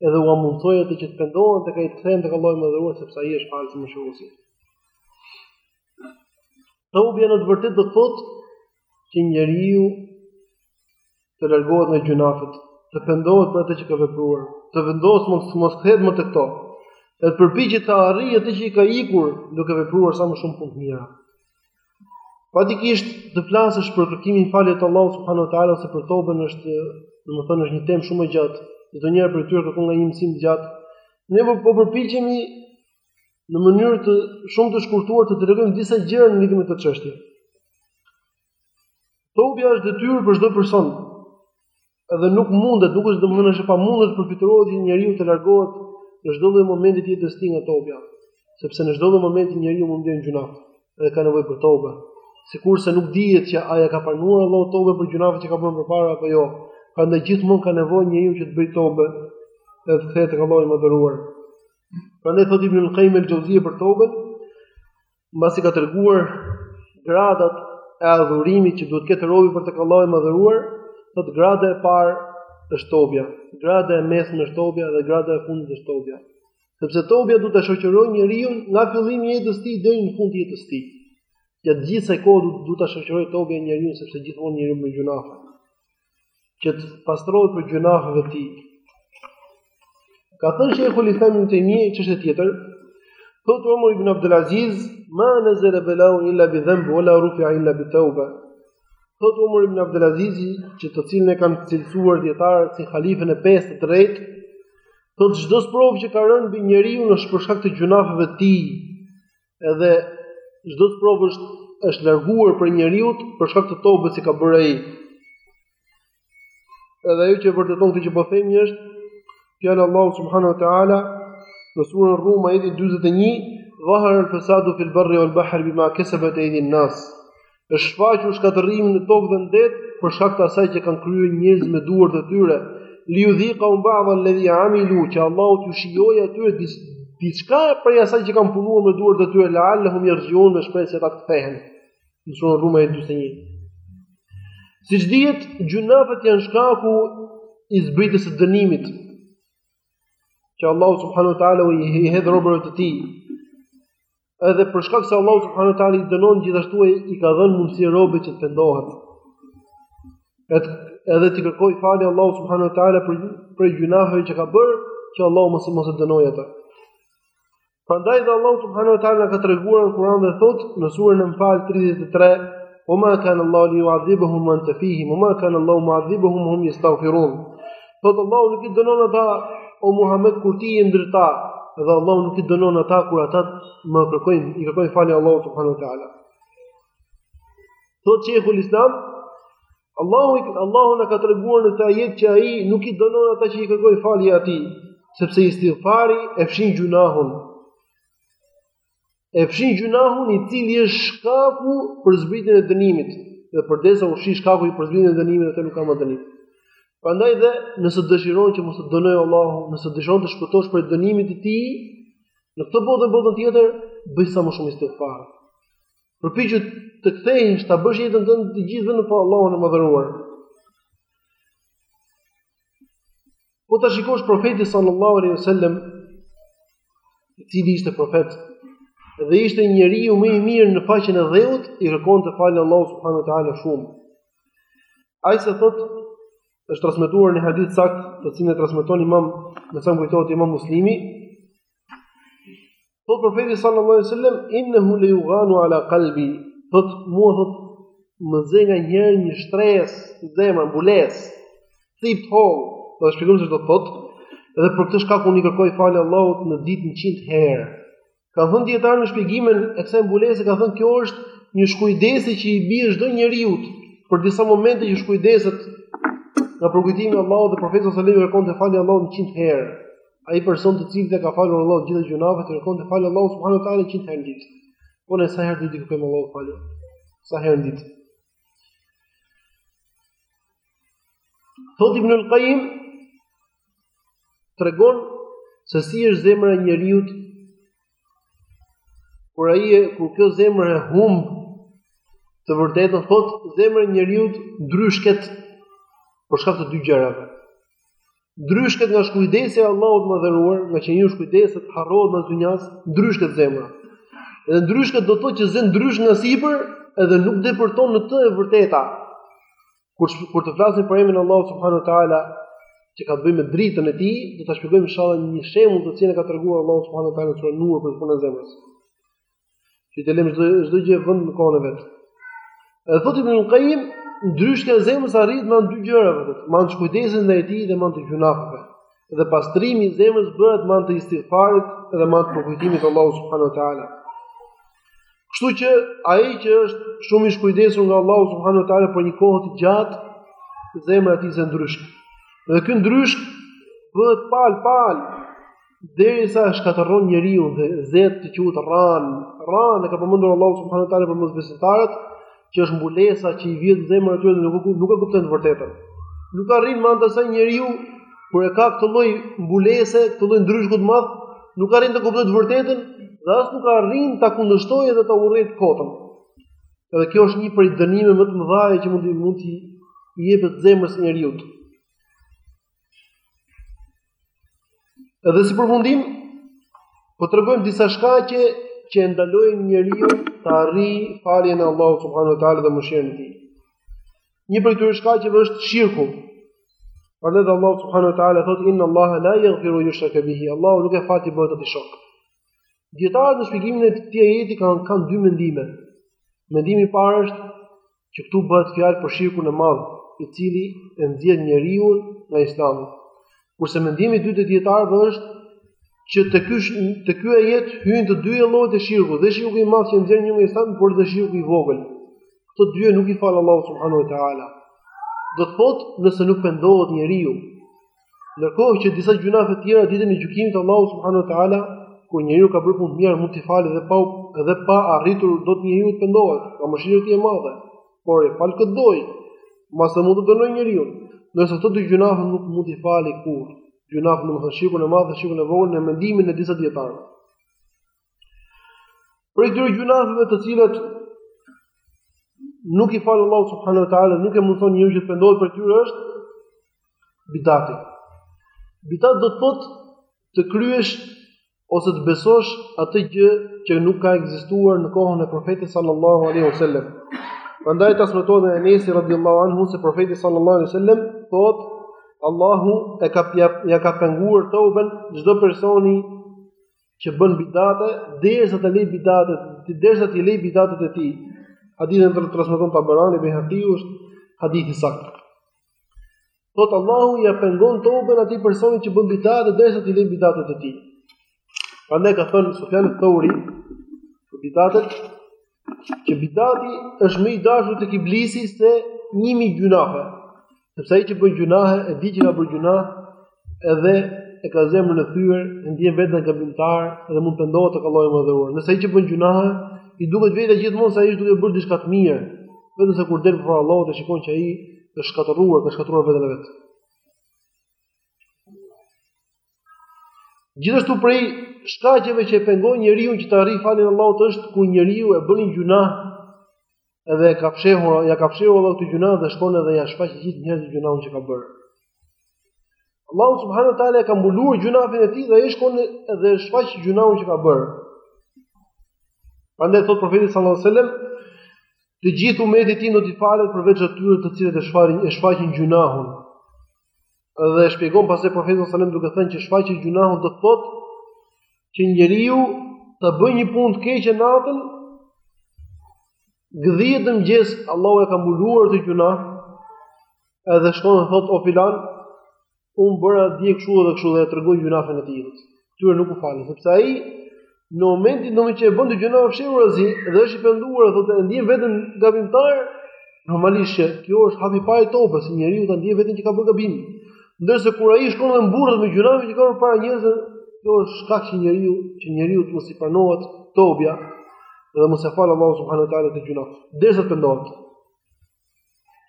edhe ua mundësoi atë që të pendohen tek ai të kthehen tek Allahu i madhëruar, sepse ai është falësi mëshiruesi. Teubja e vërtetë do të thotë që njeriu të largohet nga gjynafet, të pendohet për atë që ka vepruar, të vendos më të mos kthehet më te këto, edhe përpiqet ta arrijë atë që i ka ikur duke vepruar sa më shumë punë të mira. Faktikisht të flasësh për kërkimin e faljes të Allahut subhanahu wa taala ose për tobën është, domethënë është një temë shumë e gjatë. Çdo njëra prej tyre kërkon nga një mësim të gjatë. Ne po, po përpiqemi në mënyrë të shumë të shkurtuar të tregojmë disa gjëra në lidhje me këtë çështje. Tobja është detyrë për çdo person. Edhe nuk mundet, nuk është domethënë është e pamundur të përfytyrohet një njeriu të largohet në çdo lloj momenti të jetës tij nga tobja, sepse në çdo lloj momenti njeriu mund të bëjë gjynah dhe ka nevojë për tobe. Sikurse nuk dihet që a ia ka pranuar Allahu toben për gjynafet që ka bërë përpara apo jo. Prandaj gjithmonë ka nevojë njeriu që të bëjë tobe dhe të kthehet tek Allahu i madhëruar. Prandaj thotë Ibn Qayyim el-Jauziy për toben, mbasi ka treguar gradat e adhurimit që duhet të ketë robi për tek Allahu i madhëruar, thot grada e parë është tobja, grada e mesme është tobja dhe grada e fundit është tobja. Sepse tobja duhet ta shoqërojë njeriun nga fillimi i jetës së tij deri në fund të jetës së tij. Gjatë gjithë kësaj kohe duhet ta shoqërojë tobja njeriun sepse gjithmonë njeriu merr gjynafe. që të pastrohet prej gjynafeve të tij. Ka thënë Sheikhul kuli thënë të një çështë tjetër, thotë Omar ibn Abdul Aziz, "Ma nazala bala'u illa bi dhanb wala rufi'a illa bi tawba." Thotë Omar ibn Abdul Aziz, që të cilin e kanë cilësuar dietarët si halifën e pestë të drejtë, thotë çdo sprovë që ka rënë mbi njeriun është për shkak të gjynafeve të tij, Edhe çdo sprovë është është larguar prej njeriut për shkak të tobës që ka bërë ai. Edhe ajo që vërteton këtë që po themi është fjala e Allahut subhanahu wa taala në surën Rum ajeti 41 dhahara al-fasadu fil barri wal bahri bima kasabat aydin nas është shfaqur shkatërrimi në tokë dhe në det për shkak të asaj që kanë kryer njerëzit me duart e tyre. Li u dhikahum ba'dha alladhi amilu, që Allahu t'u shijojë atyre diçka prej asaj që kanë punuar me duart e tyre, la'allahum yarji'un, me shpresë se ata kthehen. Në surën Rum 41. Siç dihet, gjynahet janë shkaku i zbritjes së dënimit. Që Allahu subhanahu wa ta'ala i hedh robërve të tij. Edhe për shkak se Allahu subhanahu wa taala i dënon gjithashtu i ka dhënë mundësi robit që të pendohet. Edhe edhe t'i kërkojë falje Allahut subhanahu wa taala prej gjynaheve që ka bërë, që Allahu mos mos e dënojë atë. Prandaj dhe Allahu subhanahu wa taala ka treguar në Kur'an dhe thotë në surën Anfal 33, "Uma kana Allahu liyu'adhibahum wa anta fihim, uma kana Allahu mu'adhibahum wa hum yastaghfirun." Thotë Allahu nuk i dënon ata o Muhammed kur ti je ndër ta, dhe Allahu nuk i dënon ata kur ata më kërkojnë, i kërkojnë falje Allahut subhanahu wa taala. Thotë Sheikhul Islam, Allahu Allahu na ka treguar në këtë ajet që ai nuk i dënon ata që i kërkojnë falje atij, sepse istighfari e fshin gjynahun. e fshin gjynahun i cili është shkaku për zbritjen e dënimit, dhe përderisa u fshi shkaku i zbritjes së dënimit atëherë nuk ka më dënim. Prandaj dhe nëse dëshiron që mos të dënojë Allahu, nëse dëshiron të shpëtosh prej dënimit të tij, në këtë botë dhe botën tjetër, bëj sa më shumë istighfar. Përpiqu të kthehesh ta bësh jetën tënde të gjithë vetëm për Allahun e madhëruar. Po ta shikosh profeti sallallahu alaihi wasallam, i cili ishte profet dhe ishte njeriu më i mirë në faqen e dheut, i kërkonte falje Allahut subhanahu wa taala shumë. Ai se thotë është transmetuar në hadith të saktë, të cilin e transmeton Imam, me sa më kujtohet Imam Muslimi, Thotë profeti sallallahu alaihi wasallam innehu la yughanu ala qalbi, thotë mua thotë më zë nganjëherë një shtresë, zemrën mbulesë. Tip hollë, do ta shpjegojmë ç'do thotë, edhe për këtë shkak unë i kërkoj falje Allahut në ditë 100 herë. Kanë thënë dijetarët në shpjegimin e kësaj mbulese, ka thënë kjo është një shkujdesje që i bie çdo njeriu për disa momente që shkujdeset nga përkujtimi i Allahut dhe profeti sallallahu alaihi wasallam i kërkonte falje Allahut 100 herë. Ai person të cilit ia ka falur Allahu të gjitha gjynahet, kërkonte falje Allahut subhanahu wa taala 100 herë në ditë. Po ne sa herë në ditë i kërkojmë Allahut falje? Sa herë në ditë? Thotë Ibn al-Qayyim tregon se si është zemra e njeriut Por ai kur kjo zemër e humb të vërtetën thot zemra e njeriut ndryshket për shkak të dy gjërave. Ndryshket nga shkujdesja e Allahut të madhëruar, nga që njeriu shkujdeset, harrohet pas dynjasë, ndryshket zemra. Dhe ndryshket do të thotë që zë ndryshk nga sipër, edhe nuk depërton në të e vërteta. Kur të flasim për emrin Allahu subhanahu wa taala, që ka të bëjë me dritën e tij, do ta shpjegojmë inshallah një shembull të cilin e ka treguar Allahu subhanahu wa taala në surën Nur për punën e zemrës. Që të lëmë çdo çdo gjë vend në kohën e vet. Edhe thotë Ibn Qayyim, ndryshkja e zemrës arrit me dy gjëra vetë, me anë të shkujdesjes ndaj tij dhe me anë të gjynafeve. Dhe pastrimi i zemrës bëhet me anë të istighfarit dhe me anë të përkujtimit të Allahut subhanahu wa taala. Kështu që ai që është shumë i shkujdesur nga Allahu subhanahu wa taala për një kohë të gjatë, zemra e tij zë ndryshk. Dhe ky ndryshk bëhet palë palë derisa e shkatërron njeriun dhe zë të quhet rran. Rran e ka përmendur Allahu subhanahu wa taala për mosbesimtarët, që është mbulesa që i vihet zemrës së tyre dhe nuk nuk e kuptojnë të vërtetën. Nuk arrin me anë të saj njeriu kur e ka këtë lloj mbulese, këtë lloj ndryshku të madh, nuk arrin ta kuptojë të vërtetën dhe as nuk arrin ta kundërshtojë dhe ta urrejë të kotën. Edhe kjo është një prej dënimeve më të mëdha që mund t'i jepet zemrës së njeriut. Edhe si përfundim, po të regojmë disa shkaqe që e ndalojnë njeriun të arrijë faljen e Allahut subhanuhu teala dhe mëshirën e tij. Një prej këtyre shkaqeve është shirku. Prandaj Allahu subhanuhu teala thotë inna Allaha la yaghfiru yushraka bihi. Allahu nuk e fal t'i bëhet atij shok. Dietarët në shpjegimin e këtij ajeti kanë kanë dy mendime. Mendimi i parë është që këtu bëhet fjalë për shirkun e madh, i cili e nxjerr njeriun nga Islami. Kurse mendimi i dytë i dietarëve është që te ky te ky ajet hyjnë të dyja llojet e shirkut, dhe shirku i madh që e nxjerr njeriun nga Islami, por dhe shirku i vogël. Këto dy nuk i fal Allahu subhanahu wa taala. Do të thotë, nëse nuk pendohet njeriu, Ndërkohë që disa gjynafe të tjera ditën e gjykimit Allahu subhanahu wa taala, kur njeriu ka bërë punë mirë, mund t'i falë dhe pa dhe pa arritur dot njeriu të pendohet, nga mëshira e tij e madhe. Por i fal kë të dojë, ose mund ta dënojë njeriun. Ndërsa këto dy gjynafe nuk mund t'i falë kurrë, gjynafe, domethënë shirkun e madh dhe shirkun e vogël në mendimin e disa dietarëve. Prej këtyre gjynafeve të cilat nuk i fal Allahu subhanahu wa taala dhe nuk ia mundëson njeriut që të pendohet prej tyre është bidati. Bidat do të thotë të kryesh ose të besosh atë gjë që nuk ka ekzistuar në kohën e profetit sallallahu alaihi wasallam. Prandaj transmetohet nga Enesi radhiyallahu anhu se profeti sallallahu alaihi wasallam thotë Allahu e ka ia ka penguar toben çdo personi që bën bidate derisa të lej bidate, derisa të lej bidatet e tij. Hadithin e transmeton Tabarani me hadith është hadith i saktë. Thot Allahu ja pengon tauben atij personi që bën bidate derisa të lej bidatet e tij. Prandaj ka thënë Sufjan Thauri, bidatet që bidati është më i dashur tek iblisi se 1000 gjunahe. Sepse ai që bën gjunahe e di që ka bërë gjunah, edhe e ka zemrën e thyer, e ndjen veten gabimtar dhe mund të pendohet tek Allahu i madhëruar. Nëse ai që bën gjunahe i duket vetja gjithmonë se ai është duke bërë diçka të mirë, vetëm se kur del para Allahut e shikon që ai është shkatërruar, ka shkatërruar veten e vet. Gjithashtu prej shkaqeve që e pengojn njeriun që të arrijë faljen e Allahut është kur njeriu e bën gjunah edhe e ka fshehur, ja ka fshehur Allahu atë gjunah dhe shkon edhe ja shfaq gjithë njerëzve gjunahun që ka bërë. Allahu subhanahu wa taala e ka mbuluar gjunahin e tij dhe ai shkon edhe shfaq gjunahun që ka bërë. Prandaj thot profeti sallallahu alajhi wasallam, të gjithë umetit tim do t'i falet përveç atyre të cilët e shfaqin e shfaqin gjunahun. Dhe shpjegon pastaj profeti sallallahu alajhi wasallam duke thënë që shfaqja e gjunahut do të thotë që njeriu të bëjë një punë të keqe natën, gdhiet në mëngjes, Allahu e ka mbuluar atë gjunah, edhe shkon dhe thotë o filan, unë bëra dje kështu dhe kështu dhe e tregon gjunahin e tij. Këtyre nuk u falet, sepse ai në momentin domethënë që e bën atë gjunah fshehurazi dhe është i penduar thotë e ndjen veten gabimtar, normalisht që kjo është hapi i parë i tobes, që njeriu ta ndjen veten që ka bërë gabim. Ndërsa kur ai shkon dhe mburret me gjunah që ka bërë para njerëzve, kjo është shkak që njeriu që njeriu të mos i pranohet tobja dhe mos e falë Allahu subhanahu wa taala atë gjunah, derisa të pendohet.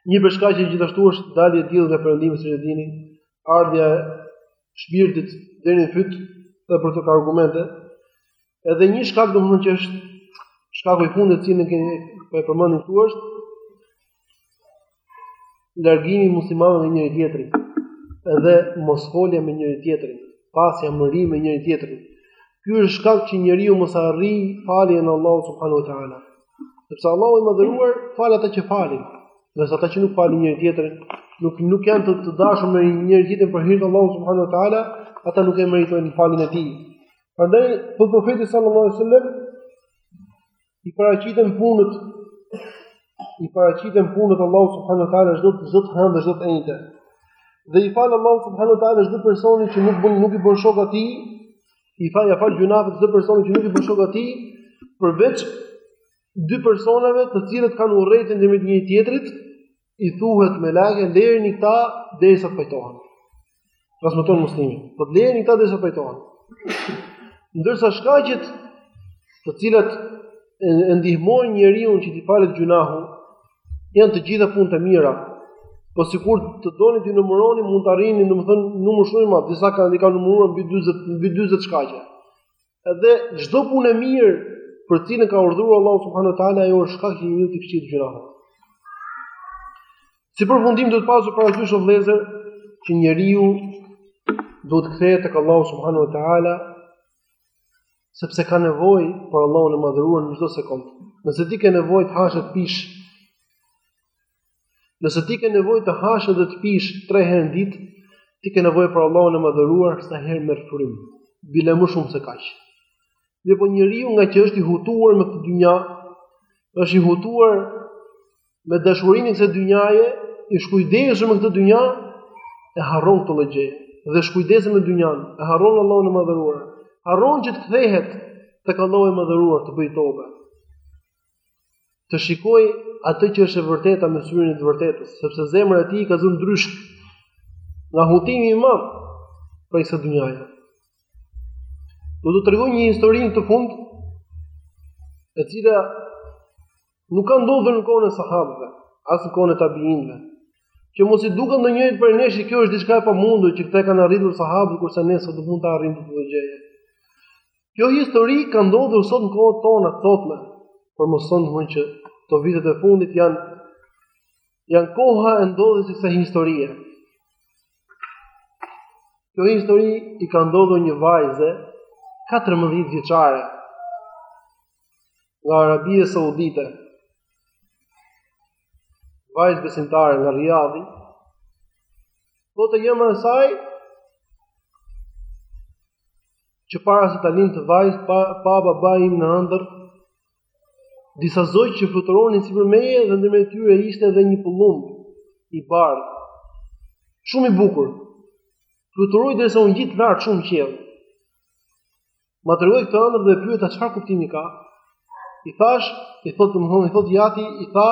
Një prej shkaqeve gjithashtu është dalja e diellit nga perëndimi siç e dini, ardhja shpirtit deri në fyt dhe për të ka argumente. Edhe një shkak domthonjë që është shkaku i fundit që ne kemi po e përmendim këtu është largimi i muslimanëve nga njëri tjetri dhe mos folja me njëri tjetrin, pasja mëri me njëri tjetrin. Ky është shkak që njeriu mos arrijë faljen e Allahut subhanahu ue teala. Sepse Allahu i madhëruar fal ata që falin, ndërsa ata që nuk falin njëri tjetrin, nuk nuk janë të, të dashur me njëri tjetrin për hir të Allahut subhanahu wa taala, ata nuk e meritojnë faljen e tij. Prandaj thot profeti sallallahu alaihi wasallam i paraqiten punët i paraqiten punët Allahut subhanahu wa taala çdo çdo të hënë dhe çdo të enjte. Dhe i fal Allahu subhanahu wa taala çdo personi që nuk bën nuk i bën shok atij, i tha ja fal gjynahet çdo personi që nuk i bën shok atij, përveç dy personave të cilët kanë urrejtje ndërmjet njëri-tjetrit, i thuhet melaikeve lërini këta derisa të pajtohen. Transmeton muslimi. Po lërini këta derisa të pajtohen. Ndërsa shkaqet të cilat e ndihmojnë njeriun që t'i falet gjynahu, Janë të gjitha punët e mira. Po sikur të donim t'i numëronim, mund të arrinin, domethënë numër shumë të madh, disa kanë numëruar mbi 40, mbi 40 shkaqe. Edhe çdo punë e mirë për cilën ka urdhëruar Allahu subhanahu wa taala ajo është shkak i një të këtij gjëje. Si përfundim duhet pasur parasysh o vëllezër që njeriu duhet të kthehet tek Allahu subhanahu wa taala sepse ka nevojë për Allahun e madhëruar në çdo sekond. Nëse ti ke nevojë të hash të pish, nëse ti ke nevojë të hash edhe të pish 3 herë në ditë, ti ke nevojë për Allahun e madhëruar sa herë merr frymë. Bile më shumë se kaq. Dhe po njeriu ngaqë është i hutuar me këtë dynja, është i hutuar me dashurinë e kësaj dynjaje, i shkujdesur me këtë dynja, e harron këtë lloj gjëje. Dhe shkujdesur me dynjan, e harron Allahun e madhëruar. Harron që të kthehet tek Allahu i madhëruar të bëjë tobe. Të shikoj atë që është e vërteta me syrin e të vërtetës, sepse zemra e tij ka zënë ndryshk nga hutimi i madh prej kësaj dynjaje. Do t'ju tregoj një histori në fund, e cila Nuk ka ndodhur në kohën e sahabëve, as në kohën e tabiinëve. Që mos i duket ndonjërit prej nesh se kjo është diçka e pamundur që këtë e kanë arritur sahabët kurse ne sot nuk mund ta arrijmë këtë gjë. Kjo histori ka ndodhur sot në kohët tona të sotme, për mos thënë që këto vitet e fundit janë janë koha e ndodhjes së kësaj historie. Kjo histori i ka ndodhur një vajze 14 vjeçare. nga Arabia Saudite, vajzë besimtare nga Riyadhi, thotë e jëma e saj, që para se ta lind këtë vajzë, pa, pa baba im në ëndërr, disa zogj që fluturonin sipër meje dhe ndërmjet tyre ishte edhe një pëllumb i bardhë. Shumë i bukur. Fluturoi derisa u ngjit lart shumë në qiell. Ma tregoi këtë ëndërr dhe e pyeta çfarë kuptimi ka. I thash, i thotë domthonë, i thotë i jati, i tha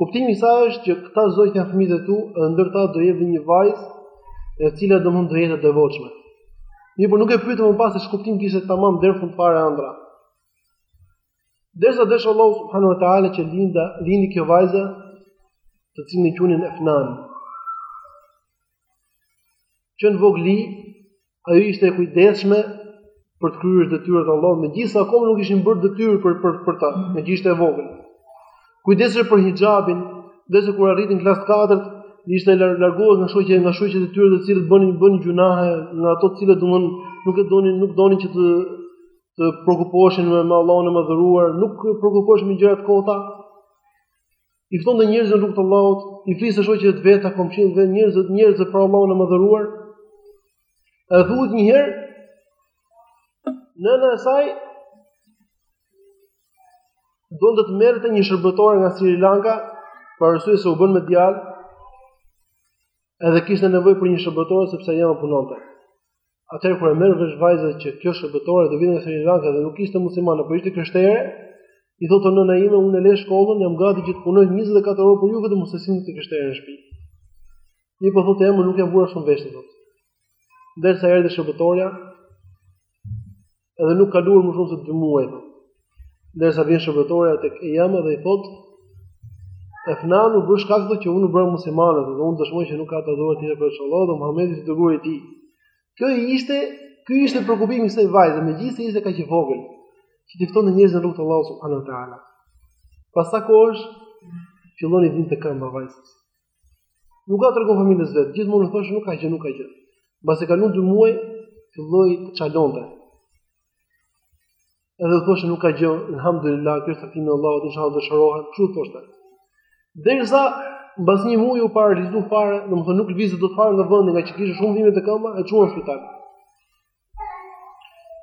kuptimi i saj është që këta zogj janë fëmijët e tu, e ndër ta do jetë një vajzë e cila domthonë do jetë e devotshme. Mirë, por nuk e pyetëm më pas se ç'kuptim kishte tamam deri fund fare ëndrra. Derisa desh Allahu subhanahu wa taala që linda, lindi kjo vajzë, të cilën e qujtëm Efnan. Që në vogli, ajo ishte e kujdeshme për të kryer detyrat e Allahut, megjithëse akoma nuk ishin bërë detyrë për për për ta, megjithëse ishte e vogël. Kujdesej për hixhabin, ndërsa kur arriti në klasë 4, ishte larguar nga shoqet nga shoqet e tyre të cilat bënin bënin gjunahe nga ato të cilat domthon nuk e donin nuk donin që të të preokupoheshin me Allahun e Madhëruar, nuk preokupoheshin me gjëra të kota. I ftonte njerëzit në rrugë të Allahut, i fliste shoqeve të veta, komshinjve dhe njerëzve, njerëzve për Allahun e Madhëruar. E thotë një herë nëna e saj donte të merrte një shërbëtore nga Sri Lanka për arsye se u bën me djalë edhe kishte nevojë për një shërbëtore sepse ajo punonte. Atëherë kur e merr vesh vajza që kjo shërbëtore do vinte nga Sri Lanka dhe nuk ishte muslimane, por ishte krishtere, i thotë nëna ime, unë e lë shkollën, jam gati që të punoj 24 orë për ju vetëm mos e sillni atë krishtere në shtëpi. Mirëpo thotë e ëma nuk ia vura shumë vesh thotë. Derisa erdhi shërbëtorja, Edhe nuk kaluan më shumë se 2 muaj. Derisa vjen shërbëtorja tek e ëma dhe i thot: "Efnan u bë shkak që unë u bëra muslimane, dhe unë dëshmoj që nuk ka të adhuruar tjetër përveç Allahut dhe Muhamedi është i dërguari i tij." Kjo ishte, ky ishte preokupimi i kësaj vajze, megjithëse ishte kaq e vogël, që t'i ftonte njerëzit në rrugë të Allahut subhanuhu teala. Pas sa kohësh fillon i dhimbte këmba vajzës. Nuk ia tregonte familjes vet, gjithmonë thoshte nuk ka gjë, nuk ka gjë. Mbasi kaluan 2 muaj, filloi të çalonte. Edhe thoshte nuk ka gjë, alhamdulillah, ky është caktimi i Allahut, inshallah do shërohet, kështu thoshte. Derisa mbas një muaji u paralizu fare, domethënë nuk lëvizte dot fare nga vendi, nga që kishte shumë dhimbje te këmba, e çuan në spital.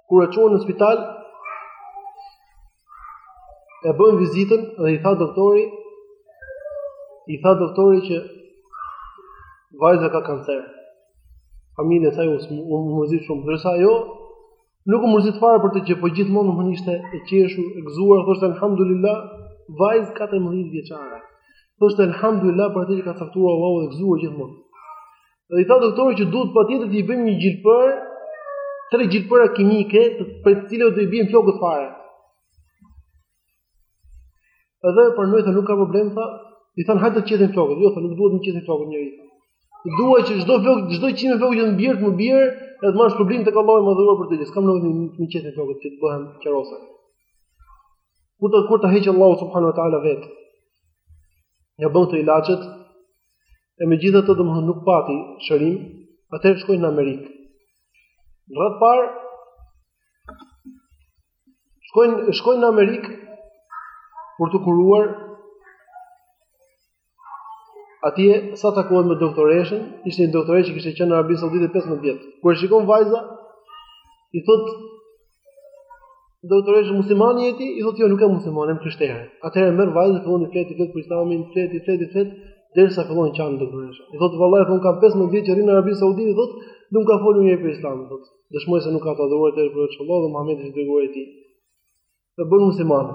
kur e çuan në spital e bën vizitën dhe i tha doktori i tha doktori që vajza ka kancer. Familja e saj u mërzit shumë, ndërsa ajo nuk u mërzit fare për atë gjë po gjithmonë domthon ishte e qeshur, e gëzuar, thoshte alhamdulillah, vajzë 14 vjeçare. Thoshte alhamdulillah për atë që ka caktuar Allahu dhe e gëzuar gjithmonë. Dhe i tha doktori që duhet patjetër t'i bëjmë një gjilpërë, tre gjilpëra kimike, për të cilat do i bien flokët fare. Edhe pranoi tha nuk ka problem, tha, i thanë hajde të qethim flokët, jo, tha, nuk dua të m'i qethë flokët njeri. Dua që çdo flok, çdo qime floku që të më bjerë të më bjerë, edhe të marr shpërblim tek Allahu i Madhëruar për atë gjë. S'kam nevojë të më qethin flokët që të bëhem qerose. Le t'i, le t'i heqë Allahu subhanehu wa ta'ala vetë, me anë të ilaçit, E megjithatë domethën nuk pati shërim, atëherë shkojn në Amerikë. Në radhë parë, shkojn, shkojn në Amerikë për t'u kuruar atje sa takohet me doktoreshën, ishte një doktoreshë që kishte qenë në Arabinë Saudite 15 vjet. Kur e shikon vajzën, i thot Doktoreshë musliman je ti, i thotë jo nuk jam musliman, jam krishterë. Atëherë merr vajza fillon t'i flet vetë për Islamin, flet, flet, flet, derisa fillon të qan doktoresha. I thotë vallahi thot kam 15 vjet që rrin në Arabi Saudite, thotë, nuk ka folur një për Islamin, thotë. Dëshmoj se nuk ka të adhuruar tjetër përveç Allahut dhe Muhamedi është i dërguar i tij. Dhe bëhet musliman.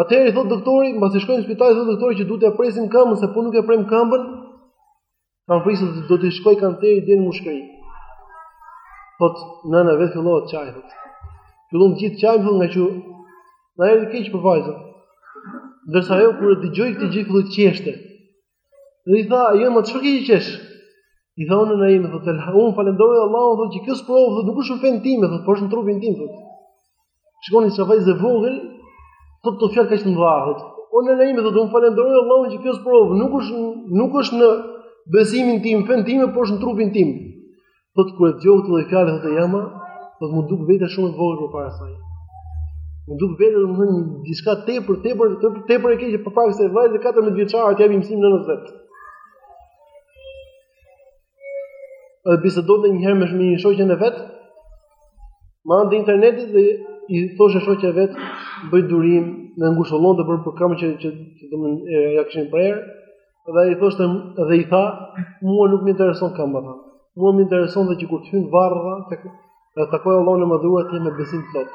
Atëherë i thotë doktori, mbasi shkojnë në spital, thotë doktori që duhet t'i presim këmbën, se po nuk e prem këmbën, Kam frikë se do të shkojë kanceri deri në mushkëri. Thot nëna vet fillova të qaj thot. Filluam gjithë të qajm thot ngaqë na erdhi keq për vajzën. Ndërsa ajo kur e dëgjoi këtë gjë filloi të qeshte. Dhe i tha e jëma, "Çfarë ke që qesh?" I tha nëna ime, thotë, unë falenderoj Allahun, thotë, që kjo sprovë, thotë, nuk është në fenë time, thotë, por është në trupin tim, thotë. Shikoni sa vajzë e vogël thotë fjalë kaq të mëdha. O nëna ime thotë un falenderoj Allahun që kjo sprovë nuk është nuk është në besimin tim, fen time, por është në trupin tim. Thotë kur e dëgjova këtë lloj fjalë thotë e jëma, po m'u duk vetja shumë e vogël përpara saj. M'u duk vetja domethënë diçka tepër, tepër, tepër, tepër e keq përpara se vajzë 14 vjeçare t'i japi mësim nënës vet. Dhe bisedonte një herë me një shoqen e vet. Me anë të internetit dhe i thoshte shoqja e vet bëj durim e ngushëllonte për këmbën që që domethënë ja kishin prerë dhe i thoshte dhe i tha mua nuk më intereson kamba. Mua më intereson vetëm që kur të hyj n'varr edhe ta takoj Allahun e madhëruar me besim të plot.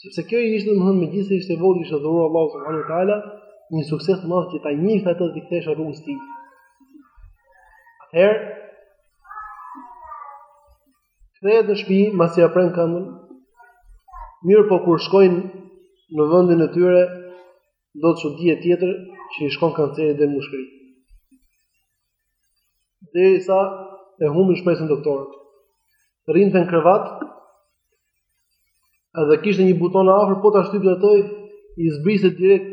Sepse kjo ishte domthon megjithëse ishte vogël i kishte dhuruar Allahu subhanahu wa taala një sukses të madh që ta njihte atë dhe t'i kthehej rrugës tij. Atëherë kthehet në shtëpi pasi ia pren këmbën. Mirëpo kur shkojnë në vendin e tyre ndodh çudi e tjetër që i shkon kanceri në mushkëri. Derisa e humbin shpresën doktorët. Rrinte në krevat, edhe kishte një buton afër, po ta shtypte atë, i zbriste direkt,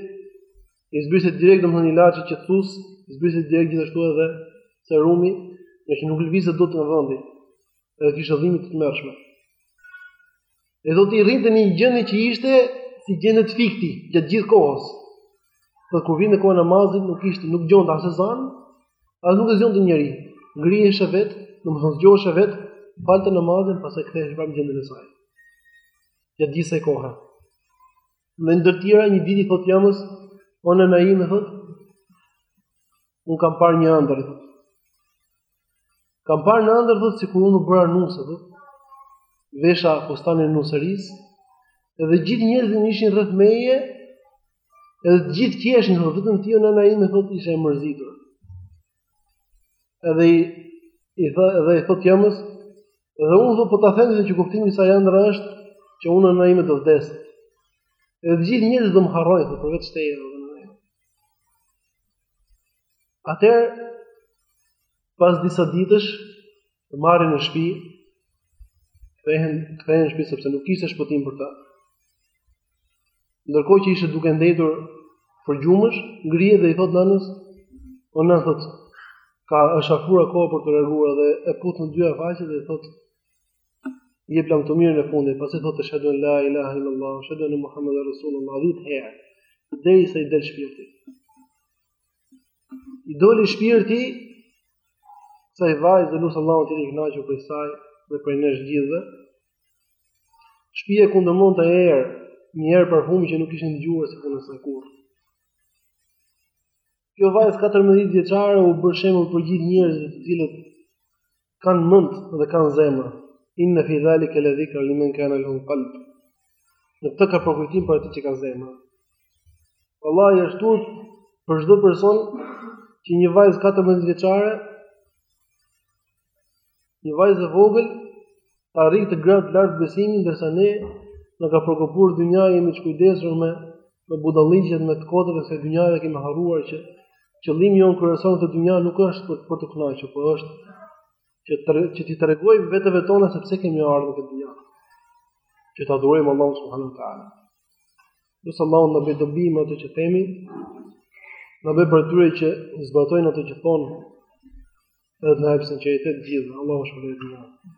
i zbriste direkt domthonë ilaçi qetësues, i zbriste direkt gjithashtu edhe serumi, meqë nuk lëvizte dot nga vendi. Edhe kishte dhimbje të tmerrshme. Edhe rrinte në një gjendje që ishte si gjendje të fikti gjatë gjithë kohës. Por kur vinte koha e namazit nuk ishte, nuk dëgjonte as ezan, as nuk e zgjonte njeri. Ngrihej vetë, domethënë zgjohej vetë, falte namazin, pastaj kthehej prapë në gjendjen e saj. Gjatë gjithë kësaj kohe. Ndër të tjera një ditë i thotë s'ëmës, o nëna ime thotë, Unë kam parë një ëndërr. Kam parë në ëndërr thotë sikur unë u bëra nuse, thotë. Vesha fustanin e nusërisë. Edhe gjithë njerëzit ishin rreth meje. Edhe të gjithë qeshnin, thotë, vetëm ti nëna ime thotë ishe e mërzitur. Edhe i i tha edhe i thotë s'ëmës, edhe unë thotë po ta them se që kuptimi i kësaj ëndrre është që unë nëna ime do vdes. Edhe gjithë njerëzit do më harrojnë, thotë, përveç teje. Atëherë pas disa ditësh e marrin në shtëpi, kthehen kthehen në shtëpi sepse nuk kishte shpëtim për ta. Ndërkohë që ishte duke ndenjur përgjumësh, ngrihet dhe i thotë nënës, "O nënë thotë, është afruar koha për t'u larguar dhe e puth në dyja faqet dhe i thotë, i jep lamtumirën e fundit, pasi thotë eshhedu en la ilaha illallah, eshhedu enne Muhammeden Rasulullah, dhjetë herë, derisa i del shpirti. I doli shpirti kësaj vajze dhe lus Allahun të jetë i kënaqur prej saj dhe prej ne të gjithëve, shpia kundërmonte erë, një erë parfumi që nuk e kishin dëgjuar askund askurrë. Kjo vajzë 14 vjeçare u bë shembull për gjithë njerëzit të cilët Kanë mend dhe kanë zemër. Inna fi dhalika la dhikra liman kana lahu qalb. Në këtë ka përkujtim për atë që ka zemër. Vallahi është turp për çdo person që një vajzë 14 vjeçare, një vajzë e vogël Arriti gradë të lartë besimin ndërsa ne na ka përkapur dynjaja jemi duke u kujdesur me me budalliqet më të kota të kësaj dynjaje kemi harruar që qëllimi jonë kryesor në këtë dynja nuk është për, për t'u kënaqur, por është që të, që t'i tregojmë vetëve tona se pse kemi ardhur në këtë dynja. Që ta adhurojmë Allahun subhanuhu teala. Lus Allahun të na bëjë dobi me atë që themi, të na bëjë prej atyre që zbatojnë atë që thonë, edhe të na japë sinqeritet të gjithëve, Allah është për e të